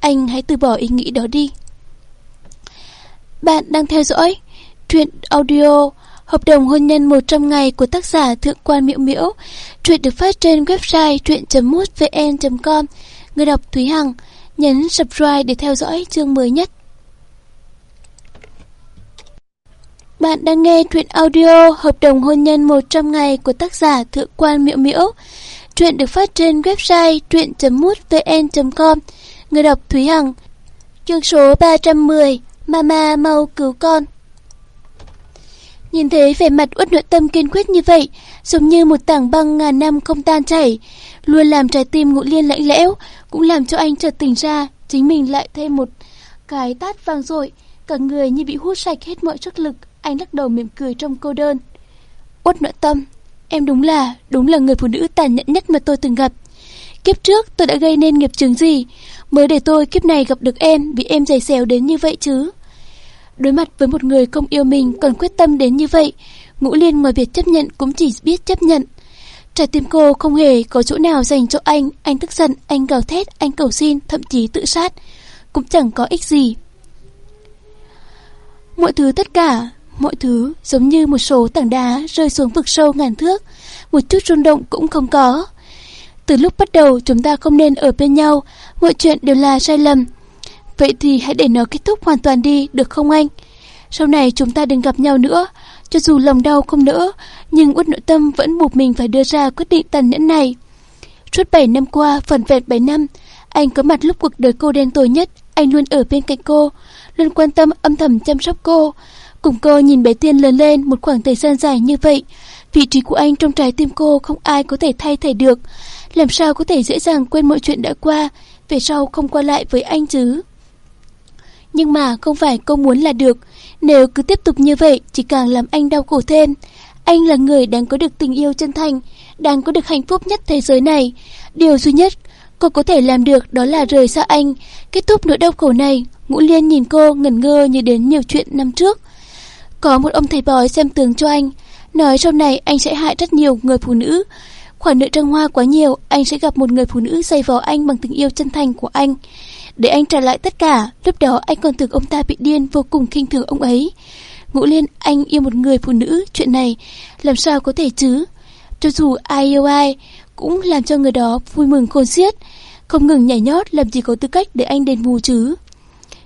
Anh hãy từ bỏ ý nghĩ đó đi. Bạn đang theo dõi Truyện audio Hợp đồng hôn nhân 100 ngày của tác giả Thượng quan Miễu Miễu Truyện được phát trên website truyện.mútvn.com Người đọc Thúy Hằng, Nhấn subscribe để theo dõi chương mới nhất Bạn đang nghe truyện audio Hợp đồng hôn nhân 100 ngày của tác giả Thượng quan Miễu Miễu. Truyện được phát trên website truyện.mútvn.com. Người đọc Thúy Hằng. Chương số 310. Mama mau cứu con. Nhìn thấy vẻ mặt uất nội tâm kiên quyết như vậy, giống như một tảng băng ngàn năm không tan chảy, luôn làm trái tim ngũ liên lạnh lẽo, cũng làm cho anh chợt tỉnh ra, chính mình lại thêm một cái tát vang dội, cả người như bị hút sạch hết mọi sức lực, anh lắc đầu mỉm cười trong cô đơn. Uất nội tâm, em đúng là, đúng là người phụ nữ tàn nhẫn nhất mà tôi từng gặp. Kiếp trước tôi đã gây nên nghiệp chứng gì, mới để tôi kiếp này gặp được em vì em dày xéo đến như vậy chứ. Đối mặt với một người không yêu mình còn quyết tâm đến như vậy, Ngũ Liên ngoài việc chấp nhận cũng chỉ biết chấp nhận. Trái tim cô không hề có chỗ nào dành cho anh, anh tức giận, anh gào thét, anh cầu xin, thậm chí tự sát, cũng chẳng có ích gì. Mọi thứ tất cả Mọi thứ giống như một số tảng đá rơi xuống vực sâu ngàn thước, một chút rung động cũng không có. Từ lúc bắt đầu chúng ta không nên ở bên nhau, mọi chuyện đều là sai lầm. Vậy thì hãy để nó kết thúc hoàn toàn đi, được không anh? Sau này chúng ta đừng gặp nhau nữa, cho dù lòng đau không nỡ, nhưng uất nội tâm vẫn buộc mình phải đưa ra quyết định tàn nhẫn này. Suốt 7 năm qua, phần vẹn 7 năm, anh có mặt lúc cuộc đời cô đen tối nhất, anh luôn ở bên cạnh cô, luôn quan tâm âm thầm chăm sóc cô. Cùng cô nhìn bé Tiên lớn lên một khoảng thời gian dài như vậy, vị trí của anh trong trái tim cô không ai có thể thay thế được. Làm sao có thể dễ dàng quên mọi chuyện đã qua, về sau không qua lại với anh chứ? Nhưng mà không phải cô muốn là được, nếu cứ tiếp tục như vậy chỉ càng làm anh đau khổ thêm. Anh là người đang có được tình yêu chân thành, đang có được hạnh phúc nhất thế giới này. Điều duy nhất cô có thể làm được đó là rời xa anh, kết thúc nỗi đau khổ này. Ngũ Liên nhìn cô ngẩn ngơ như đến nhiều chuyện năm trước. Có một ông thầy bói xem tường cho anh, nói sau này anh sẽ hại rất nhiều người phụ nữ. Khoản nợ trăng hoa quá nhiều, anh sẽ gặp một người phụ nữ dày vò anh bằng tình yêu chân thành của anh. Để anh trả lại tất cả, lúc đó anh còn tưởng ông ta bị điên vô cùng khinh thường ông ấy. Ngũ Liên, anh yêu một người phụ nữ, chuyện này làm sao có thể chứ? Cho dù ai yêu ai, cũng làm cho người đó vui mừng khôn xiết, không ngừng nhảy nhót làm gì có tư cách để anh đền bù chứ.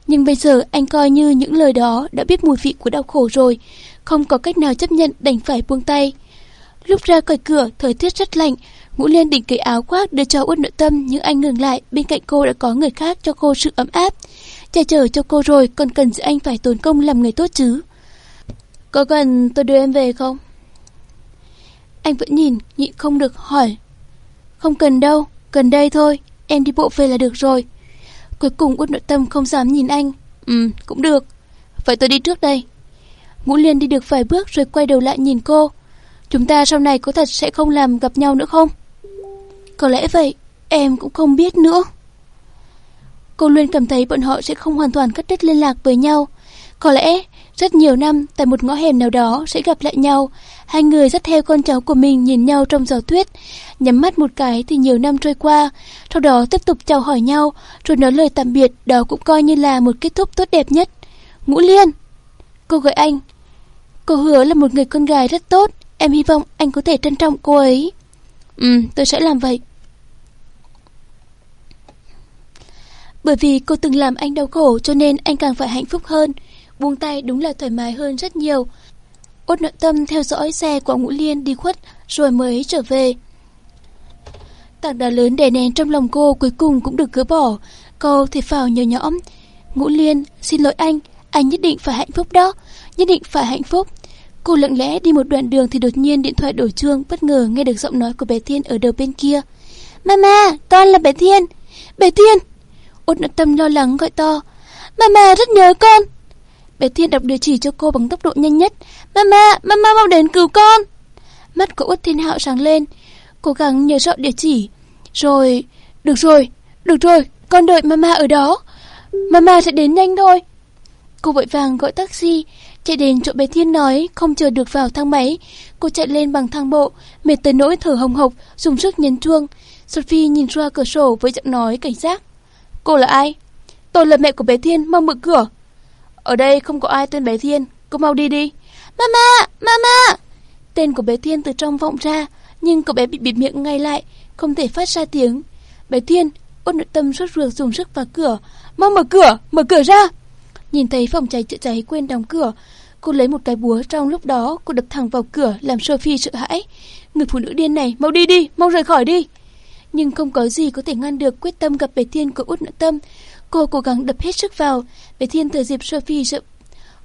Nhưng bây giờ anh coi như những lời đó đã biết mùi vị của đau khổ rồi, không có cách nào chấp nhận đành phải buông tay. Lúc ra cởi cửa, thời tiết rất lạnh, Ngũ Liên định cái áo khoác đưa cho Uất Nội Tâm nhưng anh ngừng lại, bên cạnh cô đã có người khác cho cô sự ấm áp. Che chở cho cô rồi, còn cần gì anh phải tốn công làm người tốt chứ? Có cần tôi đưa em về không? Anh vẫn nhìn, nhịn không được hỏi. Không cần đâu, cần đây thôi, em đi bộ về là được rồi. Cuối cùng Út nội tâm không dám nhìn anh Ừ cũng được Vậy tôi đi trước đây Ngũ Liên đi được vài bước rồi quay đầu lại nhìn cô Chúng ta sau này có thật sẽ không làm gặp nhau nữa không có lẽ vậy, Em cũng không biết nữa. Cô luôn cảm thấy bọn họ sẽ không hoàn toàn cắt đứt liên lạc với nhau. Có lẽ rất nhiều năm tại một ngõ hẻm nào đó sẽ gặp lại nhau. Hai người dắt theo con cháu của mình nhìn nhau trong gió tuyết, Nhắm mắt một cái thì nhiều năm trôi qua, Sau đó tiếp tục chào hỏi nhau, Rồi nói lời tạm biệt, Đó cũng coi như là một kết thúc tốt đẹp nhất. Ngũ Liên, Cô gọi anh. Cô hứa là một người con gái rất tốt, Em hy vọng anh có thể trân trọng cô ấy. Ừ tôi sẽ làm vậy. Bởi vì cô từng làm anh đau khổ Cho nên anh càng phải hạnh phúc hơn Buông tay đúng là thoải mái hơn rất nhiều Út nội tâm theo dõi xe của Ngũ Liên đi khuất Rồi mới trở về Tảng đá lớn đè nén trong lòng cô cuối cùng cũng được gỡ bỏ. Cô thì phào nhờ nhõm. Ngũ Liên, xin lỗi anh, anh nhất định phải hạnh phúc đó, nhất định phải hạnh phúc. Cô lặng lẽ đi một đoạn đường thì đột nhiên điện thoại đổ chuông, bất ngờ nghe được giọng nói của bé Thiên ở đầu bên kia. Mama, con là bé Thiên. Bé Thiên. Út nội tâm lo lắng gọi to. Mama rất nhớ con. Bé Thiên đọc địa chỉ cho cô bằng tốc độ nhanh nhất. Mama, mama mau đến cứu con. Mắt của Út Thiên Hạo sáng lên. cố gắng nhớ rõ địa chỉ. Rồi, được rồi, được rồi, con đợi mama ở đó. Mama sẽ đến nhanh thôi. Cô vội vàng gọi taxi, chạy đến chỗ bé Thiên nói không chờ được vào thang máy. Cô chạy lên bằng thang bộ, mệt tới nỗi thở hồng hộc, dùng sức nhấn chuông. Sophie nhìn ra cửa sổ với giọng nói cảnh giác. Cô là ai? Tôi là mẹ của bé Thiên, mau mở cửa. Ở đây không có ai tên bé Thiên, cô mau đi đi. Mama, mama. Tên của bé Thiên từ trong vọng ra, nhưng cậu bé bị bịt miệng ngay lại, không thể phát ra tiếng. Bé Thiên, ôn nội tâm suốt ruột dùng sức vào cửa. Mau mở cửa, mở cửa ra. Nhìn thấy phòng cháy chữa cháy quên đóng cửa, cô lấy một cái búa trong lúc đó cô đập thẳng vào cửa làm Sophie sợ hãi. Người phụ nữ điên này, mau đi đi, mau rời khỏi đi. Nhưng không có gì có thể ngăn được quyết tâm gặp bé Thiên của út nợ tâm. Cô cố gắng đập hết sức vào. Bé Thiên thừa dịp Sophie sợ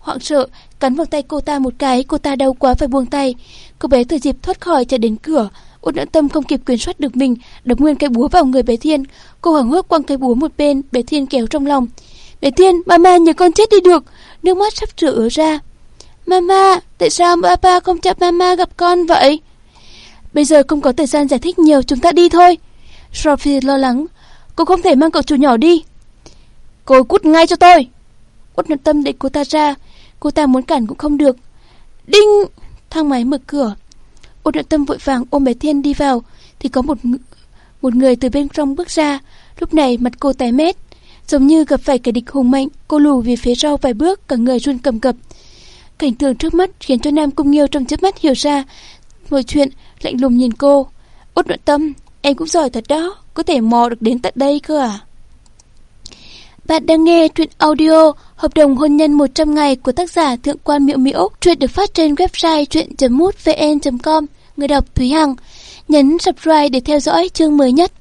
hoảng sợ, cắn vào tay cô ta một cái, cô ta đau quá phải buông tay. Cô bé thừa dịp thoát khỏi chạy đến cửa. Út nợ tâm không kịp quyền soát được mình, đập nguyên cái búa vào người bé Thiên. Cô hoảng hốt quăng cái búa một bên, bé Thiên kéo trong lòng. Bé Thiên, mama nhờ con chết đi được. Nước mắt sắp rửa ra. Mama, tại sao papa không cho mama gặp con vậy? Bây giờ không có thời gian giải thích nhiều, chúng ta đi thôi. Sophie lo lắng. Cô không thể mang cậu chủ nhỏ đi. Cô cút ngay cho tôi. Út nhẫn tâm định cô ta ra. Cô ta muốn cản cũng không được. Đinh! Thang máy mở cửa. Út nội tâm vội vàng ôm bé Thiên đi vào Thì có một một người từ bên trong bước ra Lúc này mặt cô tái mét Giống như gặp phải kẻ địch hùng mạnh, Cô lù về phía sau vài bước, Cả người run cầm cập Cảnh tượng trước mắt khiến cho Nam Cung Nghiêu trong chớp mắt hiểu ra Mọi chuyện, lạnh lùng nhìn cô Út nội tâm Em cũng giỏi thật đó, Có thể mò được đến tận đây cơ à bạn đang nghe truyện audio Hợp đồng hôn nhân 100 ngày của tác giả Thượng quan Miễu Miễu. Truyện được phát trên website truyện.mútvn.com. Người đọc Thúy Hằng. Nhấn subscribe để theo dõi chương mới nhất.